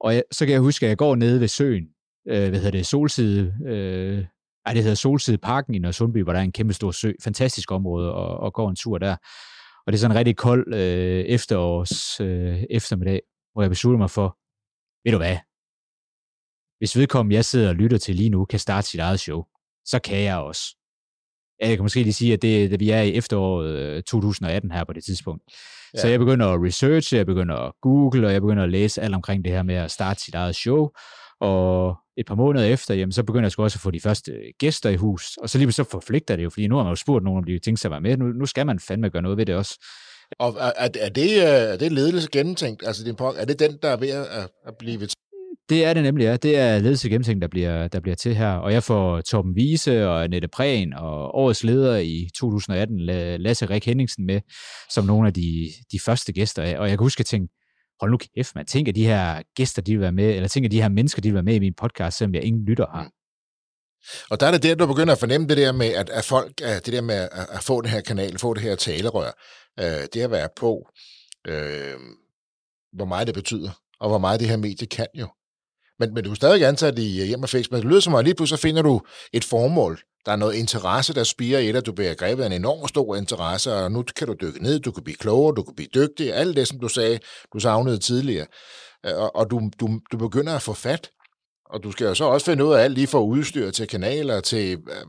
Og jeg, så kan jeg huske, at jeg går nede ved søen, øh, hvad hedder det, Solside, øh, ej, det hedder Solside Parken i Nørresundby, hvor der er en kæmpe stor sø, fantastisk område, og, og går en tur der. Og det er sådan en rigtig kold øh, efterårs øh, eftermiddag, hvor jeg beslutter mig for, ved du hvad, hvis vedkommende, jeg sidder og lytter til lige nu, kan starte sit eget show, så kan jeg også. Jeg kan måske lige sige, at det, at vi er i efteråret 2018 øh, her på det tidspunkt. Ja. Så jeg begynder at researche, jeg begynder at google, og jeg begynder at læse alt omkring det her med at starte sit eget show. Og et par måneder efter, jamen, så begynder jeg også at få de første gæster i hus. Og så lige så forfligter det jo, fordi nu har man jo spurgt nogen, om de tænker sig at være med. Nu, nu skal man fandme gøre noget ved det også. Og er, er, det, er det ledelse gennemtænkt? Altså, er det den, der er ved at, at blive det er det nemlig, ja. Det er ledelse gennemtænkt, der bliver, der bliver til her. Og jeg får Torben Wiese og Annette Prehn og årets leder i 2018, Lasse Rik Henningsen med, som nogle af de, de første gæster. Og jeg kan huske at tænke, hold nu kæft, man. tænker de her gæster, de vil være med, eller tænker de her mennesker, de vil være med i min podcast, selvom jeg ingen lytter har. Mm. Og der er det der, du begynder at fornemme det der med, at, at folk, at det der med at, at få den her kanal, få det her talerør, øh, det at være på, øh, hvor meget det betyder, og hvor meget det her medie kan jo. Men, men du er stadig ansat i øh, hjem og fix, men det lyder som om, lige pludselig finder du et formål. Der er noget interesse, der spiger i dig. Du bliver grebet af en enorm stor interesse, og nu kan du dykke ned, du kan blive klogere, du kan blive dygtig. Alt det, som du sagde, du savnede tidligere. Øh, og, og du, du, du begynder at få fat. Og du skal jo så også finde ud af alt lige fra udstyr til kanaler til... Øh,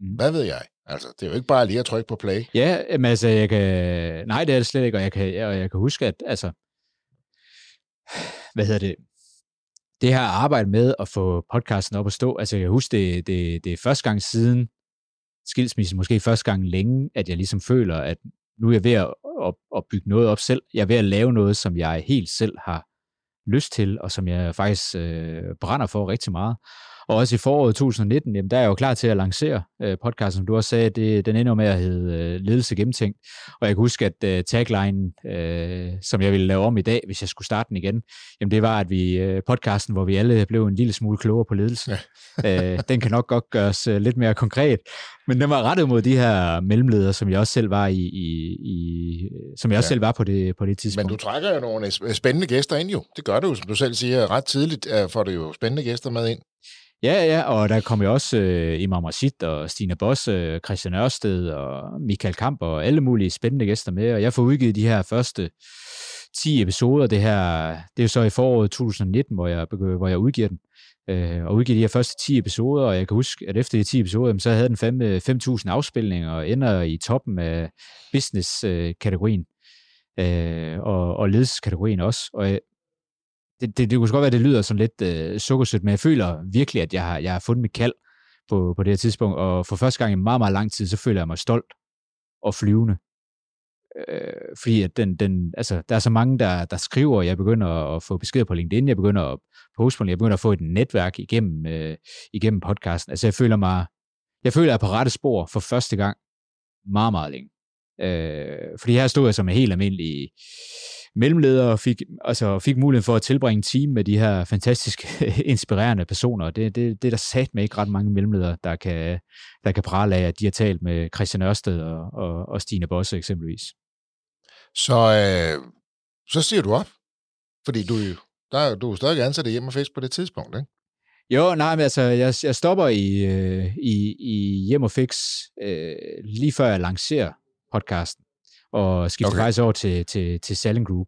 mm. Hvad ved jeg? Altså, det er jo ikke bare lige at trykke på play. Ja, men altså, jeg kan... Nej, det er det slet ikke, og jeg kan, og jeg kan huske, at altså... Hvad hedder det? Det her arbejde med at få podcasten op at stå, altså jeg husker, det, det, det er første gang siden skilsmissen, måske første gang længe, at jeg ligesom føler, at nu er jeg ved at, at, at bygge noget op selv. Jeg er ved at lave noget, som jeg helt selv har lyst til, og som jeg faktisk øh, brænder for rigtig meget. Og også i foråret 2019, jamen, der er jeg jo klar til at lancere øh, podcasten, som du også sagde, det, den ender med at hedde øh, Ledelse Gennemtænkt. Og jeg kan huske, at øh, tagline, øh, som jeg ville lave om i dag, hvis jeg skulle starte den igen, jamen det var, at vi øh, podcasten, hvor vi alle blev en lille smule klogere på ledelse. Ja. øh, den kan nok godt gøres øh, lidt mere konkret, men den var rettet mod de her mellemledere, som jeg også selv var i, i, i som jeg også ja. selv var på det, på det tidspunkt. Men du trækker jo nogle spændende gæster ind jo. Det gør du, som du selv siger, ret tidligt får du jo spændende gæster med ind. Ja, ja, og der kom jo også øh, Imam Rashid og Stine Boss, øh, Christian Ørsted og Michael Kamp og alle mulige spændende gæster med, og jeg får udgivet de her første 10 episoder. Det her, det er jo så i foråret 2019, hvor jeg, hvor jeg udgiver den, øh, og udgiver de her første 10 episoder, og jeg kan huske, at efter de 10 episoder, så havde den 5.000 øh, afspilninger og ender i toppen af business-kategorien øh, øh, og, og ledelseskategorien også. Og det, det, det kunne godt være, at det lyder sådan lidt øh, sukkersødt, men jeg føler virkelig, at jeg har, jeg har fundet mit kald på, på det her tidspunkt, og for første gang i meget, meget lang tid, så føler jeg mig stolt og flyvende. Øh, fordi at den, den, altså, der er så mange, der, der skriver, jeg begynder at få beskeder på LinkedIn, jeg begynder at poste på jeg begynder at få et netværk igennem, øh, igennem podcasten. Altså jeg føler mig, jeg føler, at jeg er på rette spor for første gang meget, meget længe. Øh, fordi her stod jeg som en helt almindelig mellemleder og fik, altså, fik muligheden for at tilbringe en time med de her fantastiske, inspirerende personer. Det, det, det er der sat med ikke ret mange mellemledere, der kan, der kan prale af, at de har talt med Christian Ørsted og, og, og Stine Bosse eksempelvis. Så, øh, så siger du op, fordi du, der, du er stadig ansat i Hjem Fisk på det tidspunkt, ikke? Jo, nej, men altså, jeg, jeg stopper i, øh, i, i Hjem Fix øh, lige før jeg lancerer podcasten og skifter okay. faktisk over til, til, til Selling Group.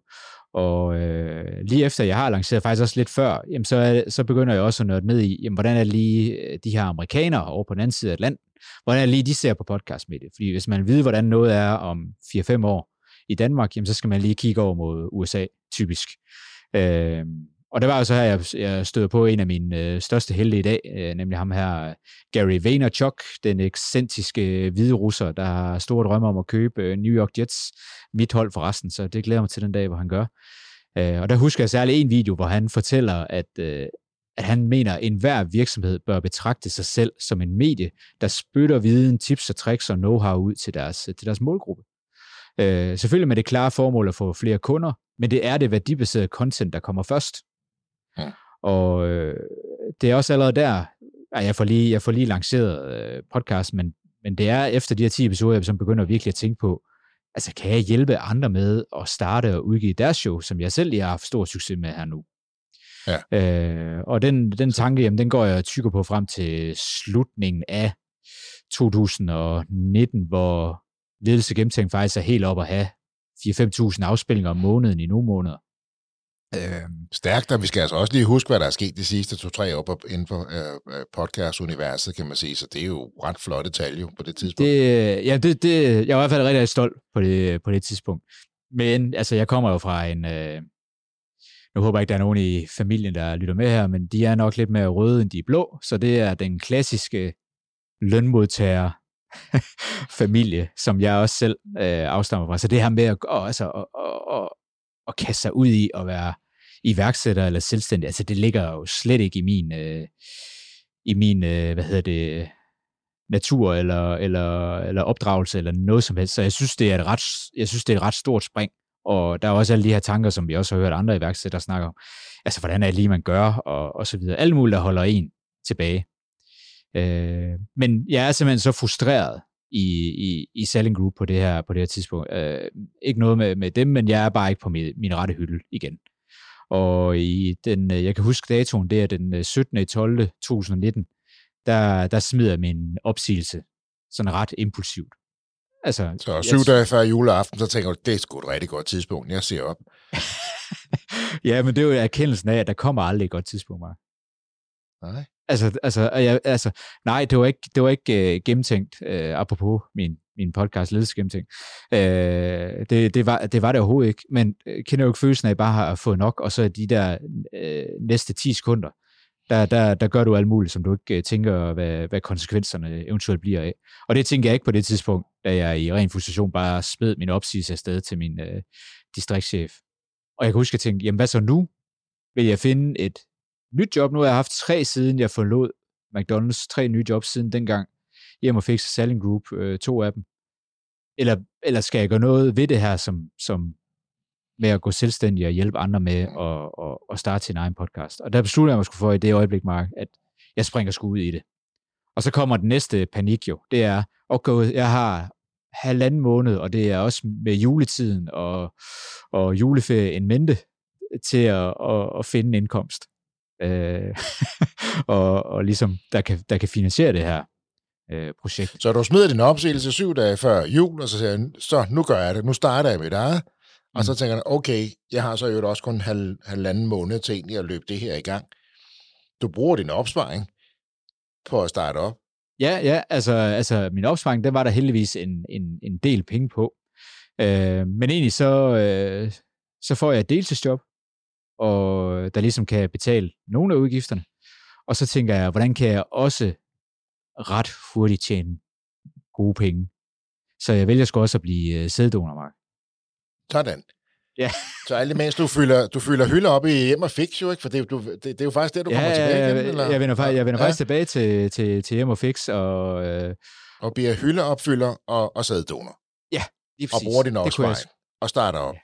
Og øh, lige efter jeg har lanceret, faktisk også lidt før, jamen så, er, så begynder jeg også at nørde ned i, jamen, hvordan er lige øh, de her amerikanere over på den anden side af Atlanten, hvordan er lige de ser på podcastmediet. Fordi hvis man ved, hvordan noget er om 4-5 år i Danmark, jamen så skal man lige kigge over mod USA, typisk. Øh, og det var jo så her, jeg, jeg støder på en af mine øh, største helte i dag, øh, nemlig ham her, Gary Vaynerchuk, den ekscentriske øh, hvide russer, der har store drømme om at købe øh, New York Jets, mit hold forresten, så det glæder mig til den dag, hvor han gør. Øh, og der husker jeg særligt en video, hvor han fortæller, at, øh, at han mener, at enhver virksomhed bør betragte sig selv som en medie, der spytter viden, tips og tricks og know-how ud til deres, øh, til deres målgruppe. Øh, selvfølgelig med det klare formål at få flere kunder, men det er det værdibaserede content, der kommer først. Ja. Og øh, det er også allerede der, at jeg får lige, jeg får lige lanceret øh, podcast, men, men det er efter de her 10 episoder, jeg som begynder virkelig at tænke på, altså kan jeg hjælpe andre med at starte og udgive deres show, som jeg selv lige har haft stor succes med her nu. Ja. Øh, og den, den tanke, jamen, den går jeg tykker på frem til slutningen af 2019, hvor ledelse gennemtænkt faktisk er helt op at have 4-5.000 afspillinger om måneden i nogle måneder. Øh, stærkt, og vi skal altså også lige huske, hvad der er sket de sidste to-tre år inden for øh, øh, podcast-universet, kan man sige, så det er jo ret flotte tal jo på det tidspunkt. Det, øh, ja, det, det, jeg er i hvert fald rigtig stolt på det, på det tidspunkt. Men altså, jeg kommer jo fra en... Øh, nu håber jeg ikke, der er nogen i familien, der lytter med her, men de er nok lidt mere røde, end de er blå, så det er den klassiske lønmodtager familie, som jeg også selv øh, afstammer fra. Så det her med at, altså, og, og, at, kaste sig ud i at være iværksætter eller selvstændig, altså det ligger jo slet ikke i min, øh, i min øh, hvad hedder det, natur eller, eller, eller opdragelse eller noget som helst. Så jeg synes, det er et ret, jeg synes, det er et ret stort spring. Og der er også alle de her tanker, som vi også har hørt andre iværksættere snakke om. Altså, hvordan er det lige, man gør, og, og så videre. Alt muligt, der holder en tilbage. Øh, men jeg er simpelthen så frustreret i, i, i Selling Group på det her, på det her tidspunkt. Øh, ikke noget med, med dem, men jeg er bare ikke på min, min rette hylde igen. Og i den, øh, jeg kan huske datoen, det er den 17. 12. 2019, der, der smider min opsigelse sådan ret impulsivt. Altså, så syv jeg, dage før juleaften, så tænker du, det er sgu et rigtig godt tidspunkt, jeg ser op. ja, men det er jo erkendelsen af, at der kommer aldrig et godt tidspunkt, Mark. Nej. Altså, altså, jeg, altså, nej, det var ikke, det var ikke øh, gennemtænkt, øh, apropos min, min podcast Ledelse Gennemtænkt. Øh, det, det, var, det var det overhovedet ikke, men øh, kender jo ikke følelsen af, at bare har fået nok, og så de der øh, næste 10 sekunder, der, der, der gør du alt muligt, som du ikke øh, tænker, hvad, hvad konsekvenserne eventuelt bliver af. Og det tænker jeg ikke på det tidspunkt, da jeg i ren frustration bare smed min opsigelse afsted til min øh, distriktschef. Og jeg kan huske at tænke, jamen hvad så nu? Vil jeg finde et nyt job. Nu har jeg haft tre siden jeg forlod McDonald's. Tre nye jobs siden dengang. Hjem og Fix Selling Group, øh, to af dem. Eller, eller skal jeg gøre noget ved det her, som, som med at gå selvstændig og hjælpe andre med at, at, at starte sin egen podcast. Og der besluttede jeg mig for i det øjeblik, Mark, at jeg springer sgu ud i det. Og så kommer den næste panik jo. Det er, okay, jeg har halvanden måned, og det er også med juletiden og, og juleferie en mente til at, at, at finde en indkomst. Øh, og, og ligesom, der kan, der kan finansiere det her øh, projekt. Så du smider din opsigelse syv dage før jul, og så siger jeg, så nu gør jeg det, nu starter jeg med det, og mm. så tænker jeg, okay, jeg har så jo også kun halv, halvanden måned til egentlig at løbe det her i gang. Du bruger din opsparing på at starte op. Ja, ja, altså, altså min opsparing, den var der heldigvis en, en, en del penge på. Øh, men egentlig så, øh, så får jeg et deltidsjob, og der ligesom kan betale nogle af udgifterne. Og så tænker jeg, hvordan kan jeg også ret hurtigt tjene gode penge? Så jeg vælger sgu også at blive øh, sæddonor, Mark. Sådan. Ja. Så alt imens du fylder, du fylder hylder op i hjem og fix jo, ikke? For det, du, det, det er jo faktisk det, du ja, kommer tilbage igen, eller? Jeg vender, jeg vender ja. faktisk tilbage til, til, til hjem og fix, og... Øh... Og bliver hyldeopfylder og, og sæddonor. Ja, lige præcis. Og bruger din opsparing. Og starter op. Ja.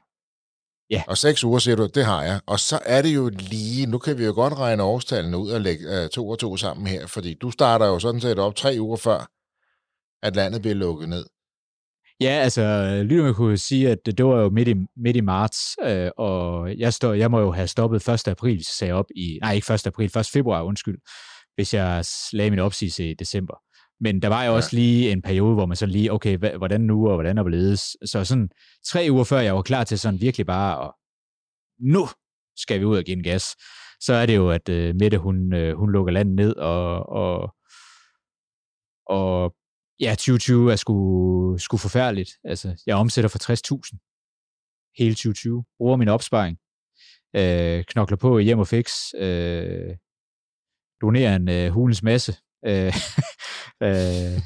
Ja. Og seks uger, siger du, det har jeg. Og så er det jo lige, nu kan vi jo godt regne årstallene ud og lægge uh, to og to sammen her, fordi du starter jo sådan set op tre uger før, at landet bliver lukket ned. Ja, altså, lytterne kunne sige, at det var jo midt i, midt i marts, øh, og jeg, står, jeg må jo have stoppet 1. april, sagde op i, nej, ikke 1. april, 1. februar, undskyld, hvis jeg lagde min opsigelse i december. Men der var jo ja. også lige en periode, hvor man så lige, okay, hvordan nu, og hvordan er det Så sådan tre uger før jeg var klar til sådan virkelig bare, at nu skal vi ud og give en gas, så er det jo, at uh, Mette, hun, uh, hun lukker landet ned, og, og, og ja, 2020 er sgu, sgu forfærdeligt. Altså, jeg omsætter for 60.000 hele 2020, bruger min opsparing, øh, knokler på hjem og fix, øh, donerer en øh, hulens masse, øh, øh,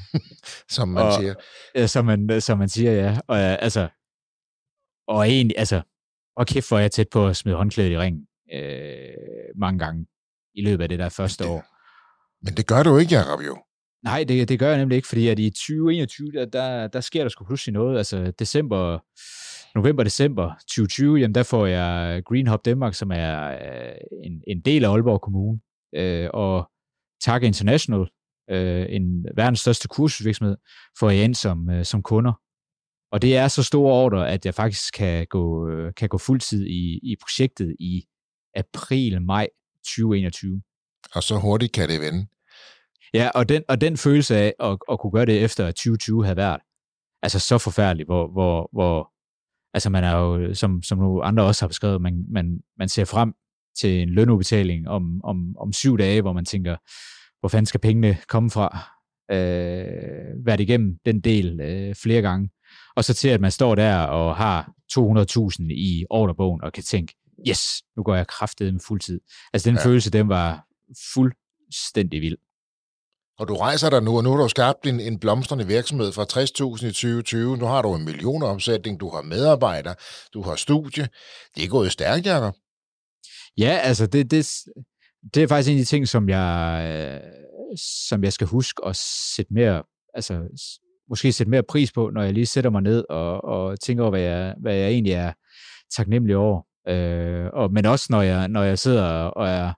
som man og, siger. Ja, som man, som man siger, ja. Og, øh, altså, og egentlig, altså, og kæft, hvor er jeg tæt på at smide håndklædet i ringen øh, mange gange i løbet af det der første men det, år. Men det gør du ikke, Jacob, jo. Nej, det, det gør jeg nemlig ikke, fordi at i 2021, der, der, der sker der sgu pludselig noget. Altså december, november-december 2020, jamen der får jeg Green Hub Danmark, som er øh, en, en del af Aalborg Kommune, øh, og Tak International, øh, en verdens største kursusvirksomhed, får jeg ind som, øh, som kunder. Og det er så store ordre, at jeg faktisk kan gå, øh, kan gå fuldtid i, i projektet i april-maj 2021. Og så hurtigt kan det vende. Ja, og den, og den følelse af at, at kunne gøre det efter 2020 havde været altså så forfærdelig, hvor, hvor, hvor altså man er jo, som, som nogle andre også har beskrevet, man, man, man ser frem til en lønudbetaling om, om, om syv dage, hvor man tænker, hvor fanden skal pengene komme fra? Øh, været igennem den del øh, flere gange. Og så til, at man står der og har 200.000 i ordrebogen og kan tænke, yes, nu går jeg kraftet med fuldtid. Altså den ja. følelse, den var fuldstændig vild. Og du rejser dig nu, og nu har du skabt en, en blomstrende virksomhed fra 60.000 i 2020. Nu har du en millionomsætning, du har medarbejdere, du har studie. Det er gået stærkt, Jacob. Ja, altså det, det, det er faktisk en af de ting, som jeg, øh, som jeg skal huske at sætte mere, altså måske sætte mere pris på, når jeg lige sætter mig ned og, og tænker over, hvad jeg, hvad jeg egentlig er taknemmelig over. Øh, og, men også når jeg, når jeg sidder og er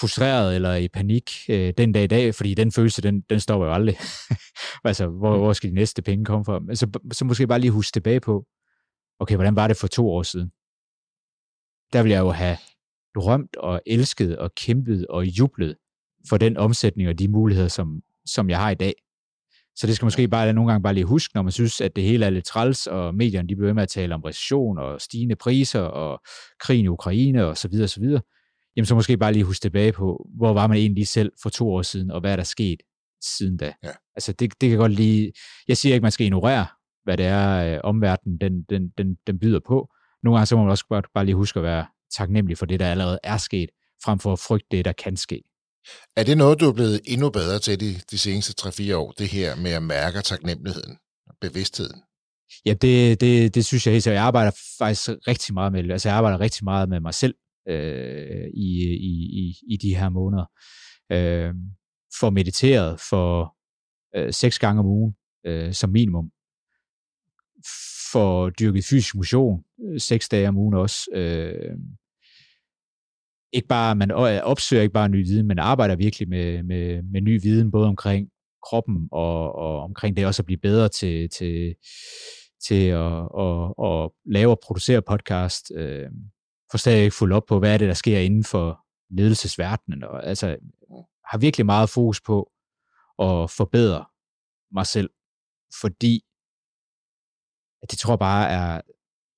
frustreret eller i panik øh, den dag i dag, fordi den følelse, den, den stopper jo aldrig. altså, hvor, mm. hvor skal de næste penge komme fra? Men så, så måske bare lige huske tilbage på, okay, hvordan var det for to år siden? Der ville jeg jo have drømt og elsket og kæmpet og jublet for den omsætning og de muligheder, som, som jeg har i dag. Så det skal måske bare nogle gange bare lige huske, når man synes, at det hele er lidt træls, og medierne de bliver med at tale om recession og stigende priser og krigen i Ukraine og så videre, så videre. Jamen så måske bare lige huske tilbage på, hvor var man egentlig selv for to år siden, og hvad er der sket siden da. Ja. Altså det, det kan godt lige, jeg siger ikke, man skal ignorere, hvad det er, øh, omverdenen den, den, den, den byder på. Nogle gange så må man også bare, bare lige huske at være taknemmelig for det, der allerede er sket, frem for at frygte det, der kan ske. Er det noget, du er blevet endnu bedre til de, de seneste 3-4 år, det her med at mærke taknemmeligheden, bevidstheden? Ja, det, det, det synes jeg helt Jeg arbejder faktisk rigtig meget med Altså, jeg arbejder rigtig meget med mig selv øh, i, i, i, i de her måneder. Øh, for mediteret for øh, seks gange om ugen øh, som minimum får dyrket fysisk motion øh, seks dage om ugen også. Øh, ikke bare, man opsøger ikke bare ny viden, men arbejder virkelig med, med, med ny viden, både omkring kroppen og, og omkring det også at blive bedre til, til, til at, at, at lave og producere podcast. Øh, får stadig fuldt op på, hvad er det, der sker inden for ledelsesverdenen, og altså har virkelig meget fokus på at forbedre mig selv, fordi det tror bare er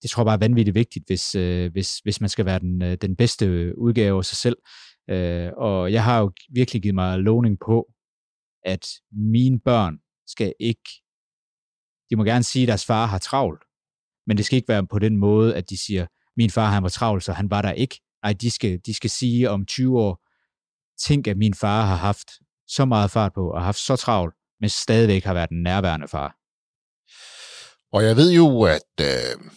det tror jeg bare er vanvittigt vigtigt, hvis, øh, hvis, hvis man skal være den, øh, den bedste udgave af sig selv. Øh, og jeg har jo virkelig givet mig lovning på, at mine børn skal ikke, de må gerne sige, at deres far har travlt, men det skal ikke være på den måde, at de siger, min far han var travlt, så han var der ikke. Nej, de skal, de skal sige om 20 år, tænk at min far har haft så meget fart på, og haft så travlt, men stadigvæk har været en nærværende far. Og jeg ved jo, at øh,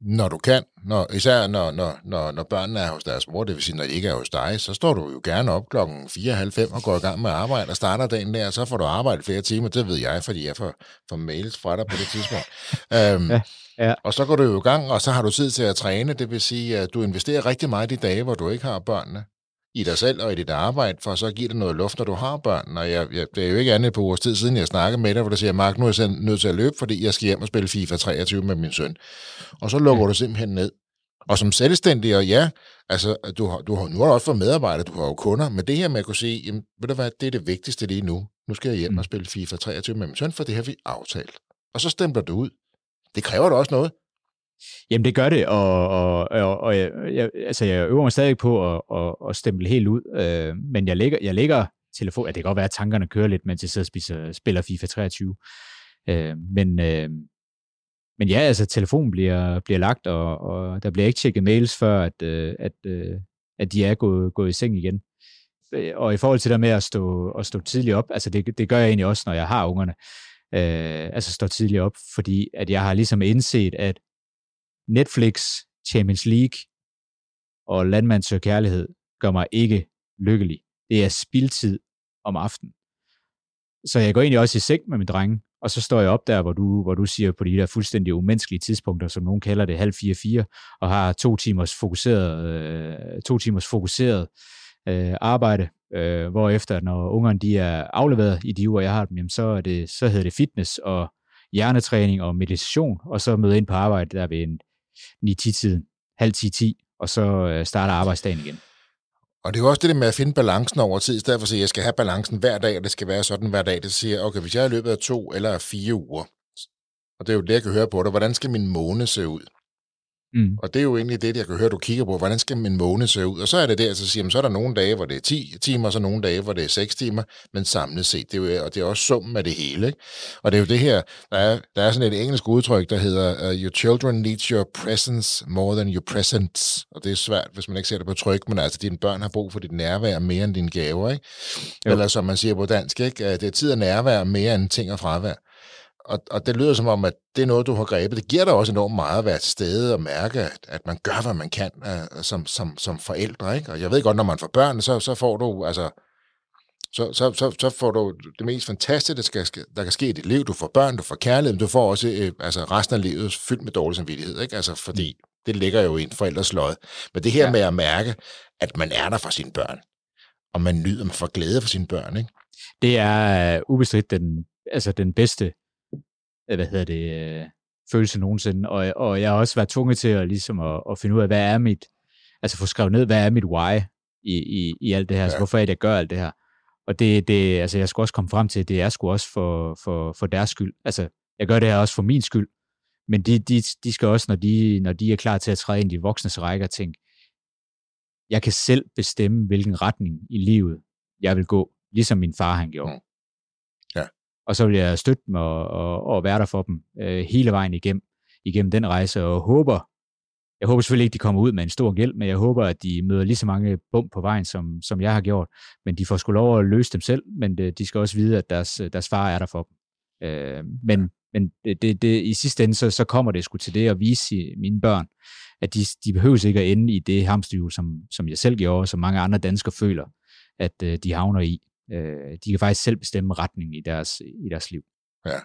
når du kan, når, især når, når, når, når børnene er hos deres mor, det vil sige, når de ikke er hos dig, så står du jo gerne op klokken 4.30 og går i gang med arbejde og starter dagen der, så får du arbejde flere timer, det ved jeg, fordi jeg får, får mails fra dig på det tidspunkt. øhm, ja, ja. Og så går du jo i gang, og så har du tid til at træne, det vil sige, at du investerer rigtig meget i de dage, hvor du ikke har børnene i dig selv og i dit arbejde, for så giver det noget luft, når du har børn. Og jeg, jeg, det er jo ikke andet på vores tid siden, jeg snakkede med dig, hvor du siger, Mark, nu er jeg nødt til at løbe, fordi jeg skal hjem og spille FIFA 23 med min søn. Og så lukker ja. du simpelthen ned. Og som selvstændig, og ja, altså, du har, du har, nu har du også fået medarbejdere, du har jo kunder, men det her med at kunne sige, jamen, ved du hvad, det er det vigtigste lige nu. Nu skal jeg hjem mm. og spille FIFA 23 med min søn, for det har vi aftalt. Og så stempler du ud. Det kræver da også noget. Jamen det gør det, og, og, og, og jeg, jeg, altså jeg øver mig stadig på at, at, at stemple helt ud, øh, men jeg lægger, jeg lægger telefon, ja, det kan godt være, at tankerne kører lidt, mens jeg sidder og spiser, spiller FIFA 23, øh, men, øh, men ja, altså telefonen bliver, bliver lagt, og, og der bliver ikke tjekket mails før, at, øh, at, øh, at de er gået, gået i seng igen. Øh, og i forhold til det med at stå, at stå tidligt op, altså det, det gør jeg egentlig også, når jeg har ungerne, øh, altså stå tidligt op, fordi at jeg har ligesom indset, at Netflix, Champions League og Landmand søger kærlighed gør mig ikke lykkelig. Det er spildtid om aftenen. Så jeg går egentlig også i seng med min drenge, og så står jeg op der, hvor du, hvor du siger på de der fuldstændig umenneskelige tidspunkter, som nogen kalder det halv fire fire, og har to timers fokuseret, øh, to timers fokuseret øh, arbejde, øh, hvorefter når ungerne de er afleveret i de uger, jeg har dem, jamen, så, er det, så hedder det fitness og hjernetræning og meditation, og så møde ind på arbejde der ved en 9-10-tiden, halv 10-10, og så øh, starter arbejdsdagen igen. Og det er jo også det der med at finde balancen over tid, i stedet for at sige, at jeg skal have balancen hver dag, og det skal være sådan hver dag. Det siger, okay, hvis jeg er i løbet af to eller fire uger, og det er jo det, jeg kan høre på dig, hvordan skal min måne se ud? Mm. Og det er jo egentlig det, jeg kan høre, du kigger på, hvordan skal min måned se ud? Og så er det der, så siger, så er der nogle dage, hvor det er 10 timer, så nogle dage, hvor det er 6 timer, men samlet set, det er jo, og det er også summen af det hele. Ikke? Og det er jo det her, der er, der er sådan et engelsk udtryk, der hedder, uh, your children need your presence more than your presents. Og det er svært, hvis man ikke ser det på tryk, men altså, dine børn har brug for dit nærvær mere end dine gaver. Ikke? Eller som man siger på dansk, ikke? det er tid og nærvær mere end ting og fravær og, og det lyder som om, at det er noget, du har grebet. Det giver dig også enormt meget at være til stede og mærke, at, at man gør, hvad man kan uh, som, som, som forældre. Ikke? Og jeg ved godt, når man får børn, så, så får du altså så, så, så, så får du det mest fantastiske, der, skal, der kan ske i dit liv. Du får børn, du får kærlighed, men du får også øh, altså resten af livet fyldt med dårlig samvittighed. Ikke? Altså, fordi mm. det ligger jo i en forældres lod. Men det her ja. med at mærke, at man er der for sine børn, og man nyder, man får glæde for sine børn. Ikke? Det er uh, ubestridt den, altså den bedste Øh, hvad hedder det, øh, følelse nogensinde. Og, og jeg har også været tvunget til at, ligesom at, at finde ud af, hvad er mit, altså få skrevet ned, hvad er mit why i, i, i alt det her, ja. altså hvorfor er det, jeg gør alt det her. Og det, det, altså jeg skulle også komme frem til, at det er sgu også for, for, for deres skyld. Altså, jeg gør det her også for min skyld. Men de, de, de skal også, når de, når de er klar til at træde ind i de voksnes rækker, tænke, jeg kan selv bestemme, hvilken retning i livet jeg vil gå, ligesom min far han gjorde. Mm og så vil jeg støtte dem og, og, og være der for dem øh, hele vejen igennem, igennem den rejse, og håber, jeg håber selvfølgelig ikke, de kommer ud med en stor gæld, men jeg håber, at de møder lige så mange bump på vejen, som, som jeg har gjort. Men de får sgu lov at løse dem selv, men øh, de skal også vide, at deres, øh, deres far er der for dem. Øh, men men det, det, i sidste ende, så, så kommer det sgu til det at vise mine børn, at de, de behøver ikke at ende i det hamsterhjul, som, som jeg selv gjorde, og som mange andre danskere føler, at øh, de havner i. Øh, de kan faktisk selv bestemme retningen i deres, i deres liv. Ja.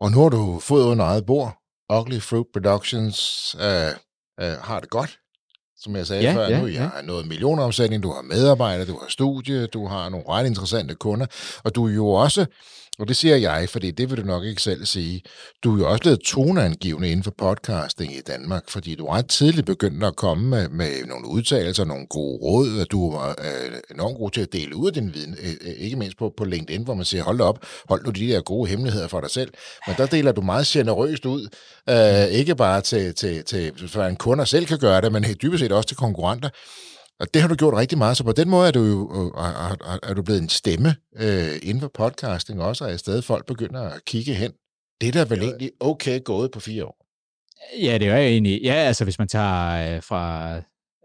Og nu har du fået under eget bord. Ugly Fruit Productions øh, øh, har det godt. som jeg sagde ja, før. Ja, nu jeg har noget millionomsætning, du har medarbejdere, du har studie, du har nogle ret interessante kunder, og du er jo også og det siger jeg, fordi det vil du nok ikke selv sige. Du er jo også blevet toneangivende inden for podcasting i Danmark, fordi du ret tidligt begyndte at komme med, med nogle udtalelser, nogle gode råd, og du var øh, enormt god til at dele ud af din viden, øh, øh ikke mindst på, på LinkedIn, hvor man siger, hold op, hold nu de der gode hemmeligheder for dig selv. Men der deler du meget generøst ud, øh, ikke bare til, til, til, for en kunde selv kan gøre det, men dybest set også til konkurrenter. Og det har du gjort rigtig meget, så på den måde er du jo er, er du blevet en stemme øh, inden for podcasting også, og i stedet folk begynder at kigge hen. Det er da vel egentlig okay gået på fire år. Ja, det er egentlig. Ja, altså hvis man tager øh, fra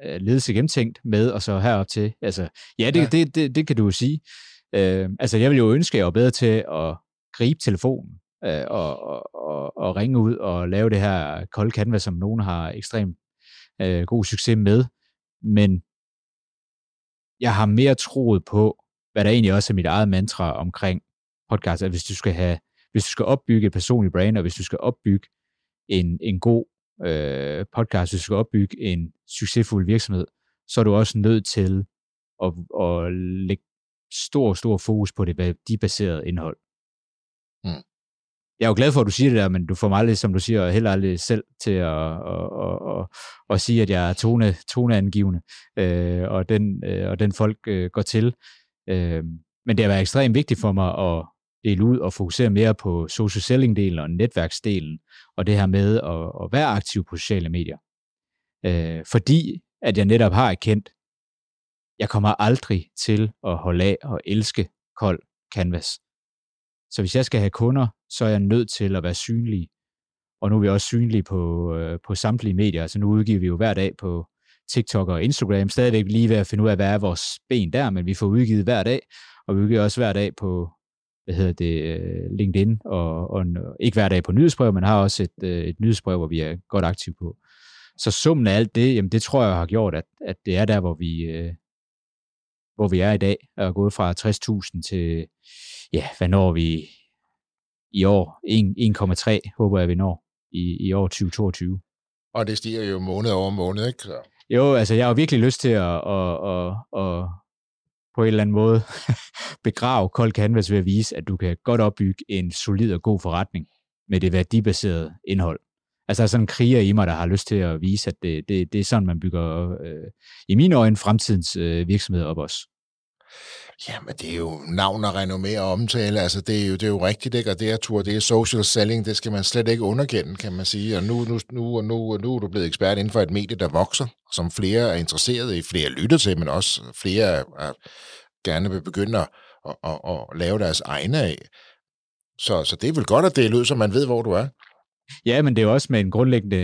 øh, ledelse gennemtænkt med, og så herop til. Altså, ja, det, ja. Det, det, det kan du jo sige. Øh, altså, jeg vil jo ønske, at jeg var bedre til at gribe telefonen øh, og, og, og, og ringe ud og lave det her kold canvas, som nogen har ekstremt øh, god succes med. Men jeg har mere troet på, hvad der egentlig også er mit eget mantra omkring podcast, at hvis du skal have, hvis du skal opbygge et personligt brand, og hvis du skal opbygge en, en god øh, podcast, hvis du skal opbygge en succesfuld virksomhed, så er du også nødt til at, at lægge stor, stor fokus på det værdibaserede indhold. Mm jeg er jo glad for, at du siger det der, men du får mig aldrig, som du siger, heller aldrig selv til at, at, at, at, at sige, at jeg er tone, toneangivende, øh, og, den, øh, og den folk øh, går til. Øh, men det har været ekstremt vigtigt for mig at dele ud og fokusere mere på social selling-delen og netværksdelen, og det her med at, at være aktiv på sociale medier. Øh, fordi at jeg netop har erkendt, jeg kommer aldrig til at holde af og elske kold canvas. Så hvis jeg skal have kunder, så er jeg nødt til at være synlig. Og nu er vi også synlige på, øh, på samtlige medier. Altså nu udgiver vi jo hver dag på TikTok og Instagram. Stadigvæk lige ved at finde ud af, hvad er vores ben der, men vi får udgivet hver dag. Og vi udgiver også hver dag på hvad hedder det, øh, LinkedIn, og, og ikke hver dag på nyhedsbrev, men har også et, øh, et nyhedsbrev, hvor vi er godt aktive på. Så summen af alt det, jamen det tror jeg har gjort, at, at det er der, hvor vi, øh, hvor vi er i dag, og er gået fra 60.000 til, ja, hvad når vi i år? 1,3 håber jeg, vi når i, i år 2022. Og det stiger jo måned over måned, ikke? Så. Jo, altså jeg har virkelig lyst til at, at, at, at på en eller anden måde begrave Cold Canvas ved at vise, at du kan godt opbygge en solid og god forretning med det værdibaserede indhold. Altså der er sådan en kriger i mig, der har lyst til at vise, at det, det, det er sådan, man bygger, øh, i mine øjne, fremtidens øh, virksomhed op også. Jamen, det er jo navn og renommé og omtale. Altså, det er jo, det er jo rigtigt, ikke? Og det her tur, det er social selling, det skal man slet ikke underkende, kan man sige. Og nu, nu, nu, nu, nu er du blevet ekspert inden for et medie, der vokser, som flere er interesseret i, flere lytter til, men også flere er, er, gerne vil begynde at, at, at, at lave deres egne af. Så, så det er vel godt at dele ud, så man ved, hvor du er. Ja, men det er også med en grundlæggende,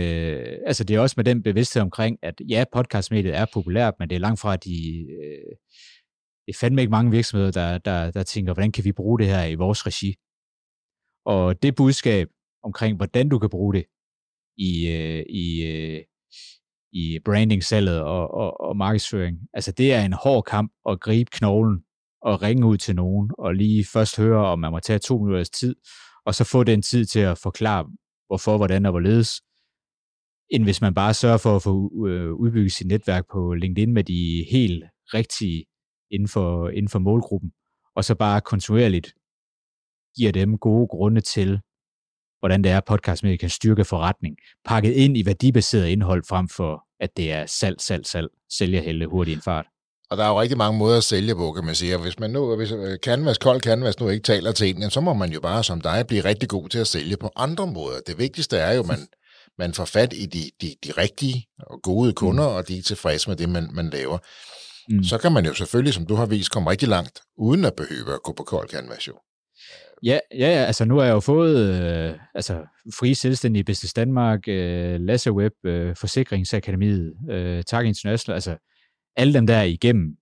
altså det er også med den bevidsthed omkring, at ja, podcastmediet er populært, men det er langt fra de, øh, det er fandme ikke mange virksomheder, der, der, der tænker, hvordan kan vi bruge det her i vores regi? Og det budskab omkring, hvordan du kan bruge det i, øh, i, øh, i branding, salget og, og, og markedsføring, altså det er en hård kamp at gribe knoglen og ringe ud til nogen, og lige først høre, om man må tage to minutters tid, og så få den tid til at forklare, hvorfor, hvordan og hvorledes, end hvis man bare sørger for at få øh, udbygget sit netværk på LinkedIn med de helt rigtige inden for, inden for målgruppen, og så bare kontinuerligt giver dem gode grunde til, hvordan det er, at podcastmedier kan styrke forretning, pakket ind i værdibaseret indhold, frem for, at det er salg, salg, salg, sælgerhælde hurtigt en fart. Og der er jo rigtig mange måder at sælge på, kan man sige. Og hvis man nu, hvis øh, Canvas, kold Canvas nu ikke taler til en, så må man jo bare som dig blive rigtig god til at sælge på andre måder. Det vigtigste er jo, at man, man får fat i de, de, de rigtige og gode kunder, mm. og de er tilfredse med det, man, man laver mm. så kan man jo selvfølgelig, som du har vist, komme rigtig langt, uden at behøve at gå på kold canvas jo. Ja, ja, ja, altså nu har jeg jo fået øh, altså, fri selvstændig Business Danmark, øh, Lasse Web, øh, Forsikringsakademiet, øh, Tak International, altså alle dem der igennem,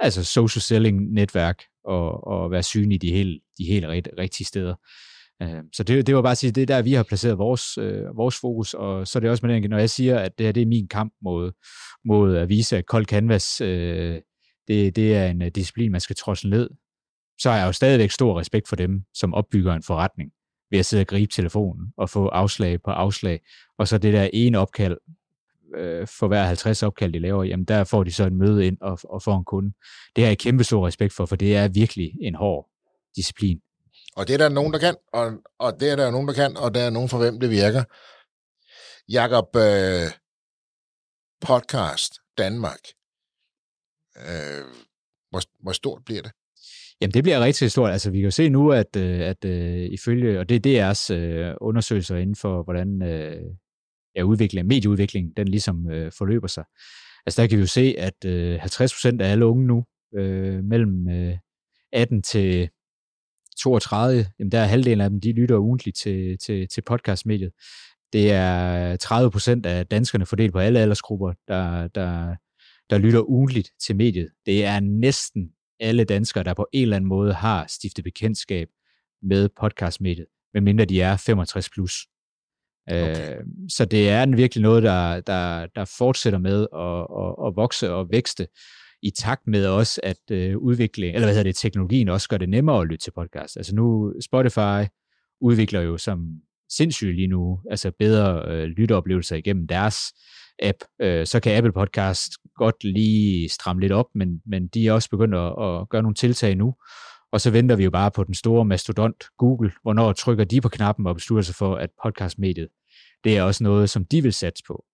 altså social selling netværk, og, og være synlig i de helt, de helt rigtige steder. Øhm, så det, det var bare at sige, det er der, vi har placeret vores, øh, vores fokus, og så er det også med den, når jeg siger, at det her det er min kamp mod, mod at vise, at kold canvas, øh, det, det er en øh, disciplin, man skal trods ned, så har jeg jo stadigvæk stor respekt for dem, som opbygger en forretning ved at sidde og gribe telefonen og få afslag på afslag, og så det der ene opkald øh, for hver 50 opkald, de laver, jamen der får de så en møde ind og, og får en kunde. Det har jeg kæmpe stor respekt for, for det er virkelig en hård disciplin. Og det er der nogen, der kan, og, og det er der nogen, der kan, og der er nogen for hvem det virker. Jakob, øh, podcast Danmark, øh, hvor, hvor stort bliver det? Jamen, det bliver rigtig stort. Altså, vi kan jo se nu, at, øh, at uh, ifølge, og det er DR's uh, undersøgelser inden for, hvordan uh, ja, udvikling, medieudvikling, den ligesom øh, forløber sig. Altså, der kan vi jo se, at øh, 50% af alle unge nu, øh, mellem øh, 18 til 32, jamen der er halvdelen af dem, de lytter ugentligt til, til, til podcastmediet. Det er 30 procent af danskerne fordelt på alle aldersgrupper, der, der, der lytter ugentligt til mediet. Det er næsten alle danskere, der på en eller anden måde har stiftet bekendtskab med podcastmediet, medmindre de er 65 plus. Okay. Øh, så det er virkelig noget, der, der, der fortsætter med at, at, at vokse og vækste i takt med også, at øh, udvikling, eller hvad hedder det, teknologien også gør det nemmere at lytte til podcast. Altså nu, Spotify udvikler jo som sindssygt lige nu, altså bedre øh, lytteoplevelser igennem deres app. Øh, så kan Apple Podcast godt lige stramme lidt op, men, men de er også begyndt at, at gøre nogle tiltag nu. Og så venter vi jo bare på den store mastodont Google, hvornår trykker de på knappen og beslutter sig for, at podcastmediet, det er også noget, som de vil satse på.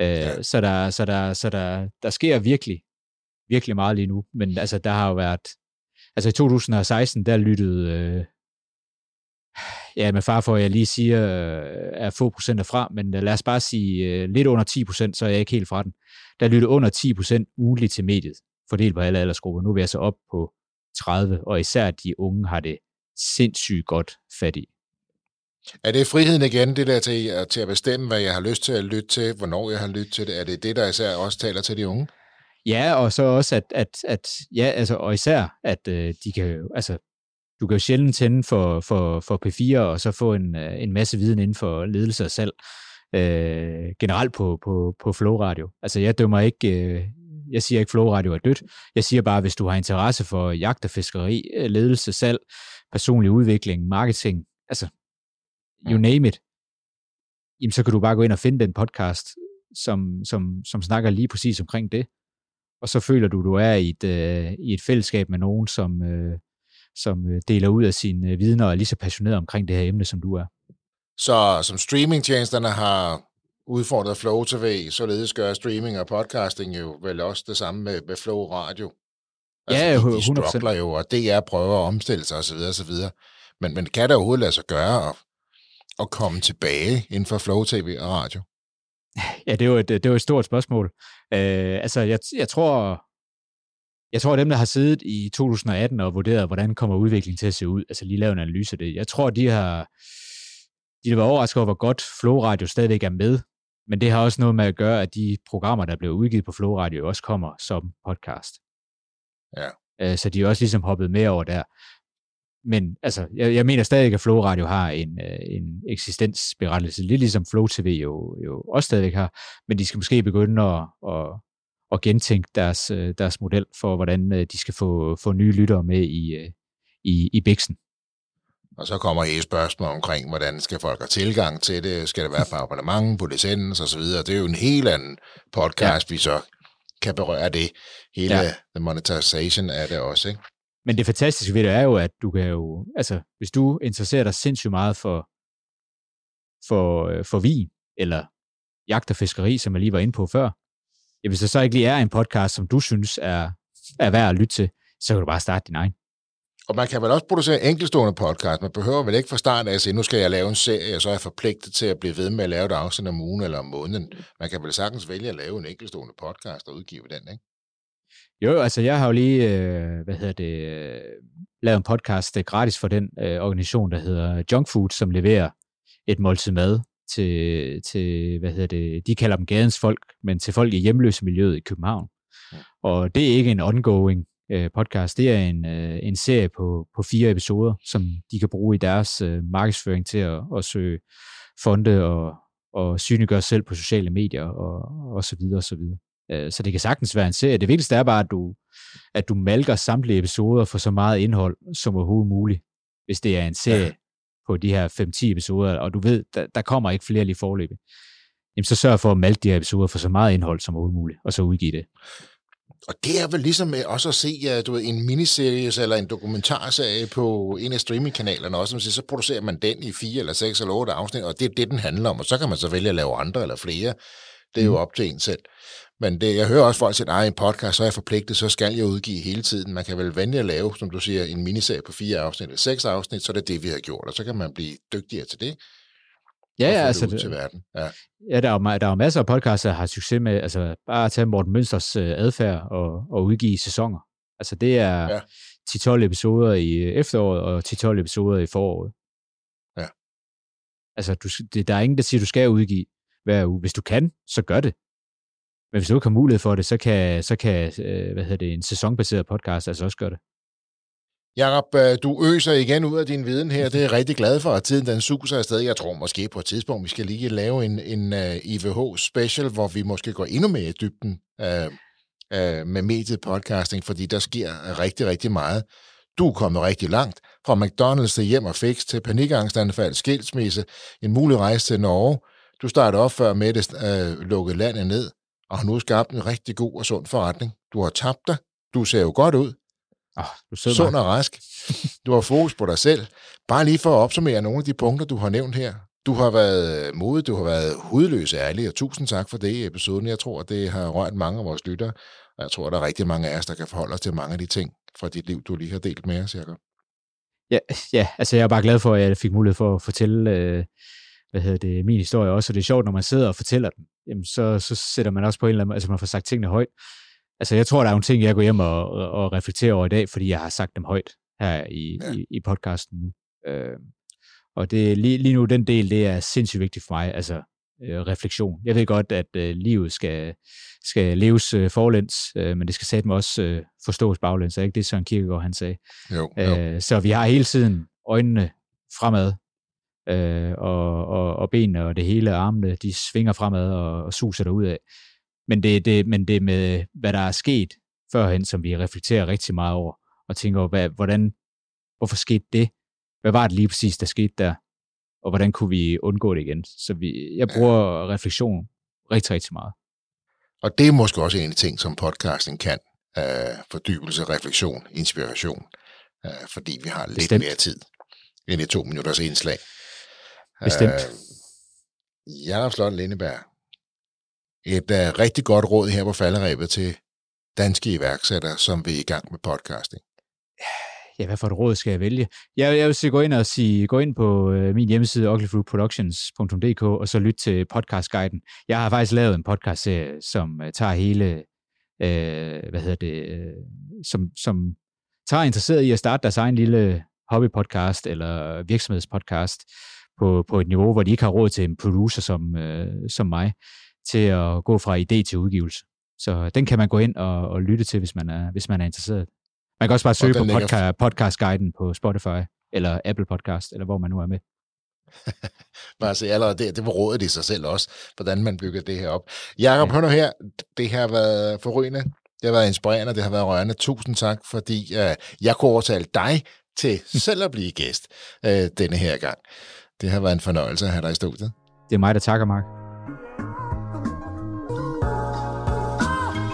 Øh, ja. Så, der, så, der, så der, der sker virkelig virkelig meget lige nu, men altså, der har jo været, altså i 2016, der lyttede, øh, ja, med far for, at jeg lige siger, øh, er få procenter fra, men øh, lad os bare sige øh, lidt under 10 procent, så er jeg ikke helt fra den. Der lyttede under 10 procent ugenligt til mediet, fordelt på alle aldersgrupper. Nu er vi altså op på 30, og især de unge har det sindssygt godt fat i. Er det friheden igen, det der til, til at bestemme, hvad jeg har lyst til at lytte til, hvornår jeg har lyttet til det? Er det det, der især også taler til de unge? Ja, og så også, at, at, at ja, altså, og især, at øh, de kan altså, du kan jo sjældent tænde for, for, for P4, og så få en, øh, en masse viden inden for ledelse og salg, øh, generelt på, på, på Flow Radio. Altså, jeg dømmer ikke, øh, jeg siger ikke, Flow Radio er dødt. Jeg siger bare, hvis du har interesse for jagt og fiskeri, øh, ledelse, salg, personlig udvikling, marketing, altså, you name it, jamen, så kan du bare gå ind og finde den podcast, som, som, som snakker lige præcis omkring det og så føler du, du er i et, øh, i et fællesskab med nogen, som, øh, som øh, deler ud af sine øh, vidner og er lige så passioneret omkring det her emne, som du er. Så som streamingtjenesterne har udfordret Flow TV, således gør streaming og podcasting jo vel også det samme med, med Flow Radio. Altså, ja, de, de struggler jo, og DR prøver at omstille sig osv. osv. Men, men kan det overhovedet lade sig gøre at, at komme tilbage inden for Flow TV og radio? Ja, det er jo et, det er jo et stort spørgsmål. Øh, altså, jeg, jeg tror, jeg tror, at dem, der har siddet i 2018 og vurderet, hvordan kommer udviklingen til at se ud, altså lige lavet en analyse af det, jeg tror, de har, de været overrasket over, hvor godt Flow Radio stadigvæk er med, men det har også noget med at gøre, at de programmer, der bliver udgivet på Flow Radio, også kommer som podcast. Ja. Øh, så de er også ligesom hoppet med over der men altså, jeg, jeg mener stadig, at Flow Radio har en, øh, en eksistensberettelse, lidt ligesom Flow TV jo, jo også stadigvæk har, men de skal måske begynde at, at, at gentænke deres, øh, deres model for, hvordan øh, de skal få, få nye lyttere med i, i, i Bixen. Og så kommer et spørgsmål omkring, hvordan skal folk have tilgang til det? Skal det være på abonnement, på licens og så videre? Det er jo en helt anden podcast, ja. vi så kan berøre det. Hele ja. the monetization er det også, ikke? Men det fantastiske ved det er jo, at du kan jo, altså hvis du interesserer dig sindssygt meget for, for, øh, for vin, eller jagt og fiskeri, som jeg lige var inde på før, ja, hvis der så ikke lige er en podcast, som du synes er, er værd at lytte til, så kan du bare starte din egen. Og man kan vel også producere enkeltstående podcast. Man behøver vel ikke fra start af at sige, nu skal jeg lave en serie, og så er jeg forpligtet til at blive ved med at lave et afsnit om ugen eller om måneden. Man kan vel sagtens vælge at lave en enkeltstående podcast og udgive den, ikke? Jo, altså jeg har jo lige, øh, hvad hedder det, øh, lavet en podcast er gratis for den øh, organisation, der hedder Junk Food, som leverer et måltid mad til, til, hvad hedder det, de kalder dem gadens folk, men til folk i hjemløse miljøet i København. Ja. Og det er ikke en ongoing øh, podcast, det er en, øh, en serie på, på fire episoder, som de kan bruge i deres øh, markedsføring til at, at søge fonde og, og synliggøre selv på sociale medier og, og så videre og så videre. Øh, så det kan sagtens være en serie. Det vigtigste er bare, at du, at du malker samtlige episoder for så meget indhold som overhovedet muligt, hvis det er en serie ja. på de her 5-10 episoder, og du ved, der, der kommer ikke flere lige forløbet. jamen så sørg for at malte de her episoder for så meget indhold som muligt, og så udgive det. Og det er vel ligesom også at se du ved, en miniserie eller en dokumentarserie på en af streamingkanalerne også, så producerer man den i fire eller seks eller otte afsnit, og det er det, den handler om, og så kan man så vælge at lave andre eller flere. Det er jo mm. op til en selv. Men det, jeg hører også folk sige, at en podcast, så er jeg forpligtet, så skal jeg udgive hele tiden. Man kan vel vælge at lave, som du siger, en miniserie på fire afsnit eller seks afsnit, så er det det, vi har gjort, og så kan man blive dygtigere til det. Ja, ja, altså, det, til verden. Ja. ja der, er, der er masser af podcasts, der har succes med, altså bare at tage Morten Mønsters øh, adfærd og, og udgive sæsoner. Altså det er ja. 10-12 episoder i efteråret og 10-12 episoder i foråret. Ja. Altså, du, det, der er ingen, der siger, du skal udgive hver uge. Hvis du kan, så gør det. Men hvis du ikke har mulighed for det, så kan, så kan øh, hvad hedder det, en sæsonbaseret podcast altså også gøre det. Jakob, øh, du øser igen ud af din viden her. Det er jeg rigtig glad for, at tiden den suser afsted. Jeg tror måske på et tidspunkt, vi skal lige lave en, en øh, uh, IVH-special, hvor vi måske går endnu mere i dybden uh, uh, med mediet podcasting, fordi der sker rigtig, rigtig meget. Du er kommet rigtig langt. Fra McDonald's til hjem og fix til panikangstanfald, skilsmisse, en mulig rejse til Norge. Du startede op før med det uh, lukkede landet ned, og har nu skabt en rigtig god og sund forretning. Du har tabt dig. Du ser jo godt ud. Oh, du sidder Sund og rask. Du har fokus på dig selv. Bare lige for at opsummere nogle af de punkter, du har nævnt her. Du har været modig, du har været hudløs ærlig, og tusind tak for det i episoden. Jeg tror, det har rørt mange af vores lyttere, og jeg tror, der er rigtig mange af os, der kan forholde os til mange af de ting fra dit liv, du lige har delt med os, Jacob. Ja, ja, altså jeg er bare glad for, at jeg fik mulighed for at fortælle øh, hvad hedder det, min historie også, og det er sjovt, når man sidder og fortæller den, jamen så, så sætter man også på en eller anden, altså man får sagt tingene højt, Altså, jeg tror, der er nogle ting, jeg går hjem og, og reflekterer over i dag, fordi jeg har sagt dem højt her i, ja. i, i podcasten nu. Øh, og det, lige, lige nu, den del, det er sindssygt vigtigt for mig, altså øh, refleksion. Jeg ved godt, at øh, livet skal, skal leves øh, forlæns, øh, men det skal satme også øh, forstås baglæns. Er ikke det, Søren Kierkegaard han sagde? Jo, jo. Øh, så vi har hele tiden øjnene fremad, øh, og, og, og benene og det hele, armene, de svinger fremad og, og suser derud af. Men det, det, men det med, hvad der er sket førhen, som vi reflekterer rigtig meget over, og tænker over, hvad, hvordan, hvorfor skete det? Hvad var det lige præcis, der skete der? Og hvordan kunne vi undgå det igen? Så vi, jeg bruger ja. refleksion rigtig, rigtig meget. Og det er måske også en af de ting, som podcasting kan. Uh, fordybelse, refleksion, inspiration. Uh, fordi vi har lidt Bestemt. mere tid end i to minutters indslag. Bestemt. Uh, Jakob Slot Lindeberg, et uh, rigtig godt råd her på falderæbet til danske iværksættere, som vil i gang med podcasting. Ja, hvad for et råd skal jeg vælge? Jeg, jeg vil sige, gå ind og sige, gå ind på øh, min hjemmeside uglyfruitproductions.dk og så lyt til podcastguiden. Jeg har faktisk lavet en podcast som øh, tager hele, øh, hvad hedder det, øh, som, som tager interesseret i at starte deres egen lille hobbypodcast eller virksomhedspodcast på, på et niveau, hvor de ikke har råd til en producer som, øh, som mig til at gå fra idé til udgivelse. Så den kan man gå ind og, og lytte til, hvis man, er, hvis man er interesseret. Man kan også bare søge på podca- podcast-guiden på Spotify, eller Apple Podcast, eller hvor man nu er med. bare se allerede det, det var rådet i sig selv også, hvordan man bygger det her op. Jakob, ja. hør nu her, det har været forrygende, det har været inspirerende, det har været rørende. Tusind tak, fordi uh, jeg kunne overtale dig til selv at blive gæst uh, denne her gang. Det har været en fornøjelse at have dig i studiet. Det er mig, der takker, Mark.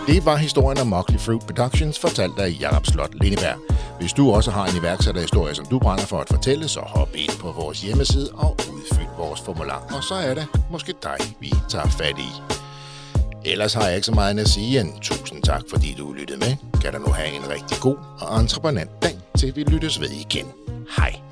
Det var historien om Mockley Fruit Productions, fortalt af Jakob Slot Lindeberg. Hvis du også har en iværksætterhistorie, som du brænder for at fortælle, så hop ind på vores hjemmeside og udfyld vores formular. Og så er det måske dig, vi tager fat i. Ellers har jeg ikke så meget at sige end tusind tak, fordi du lyttede med. Kan du nu have en rigtig god og entreprenant dag, til vi lyttes ved igen. Hej.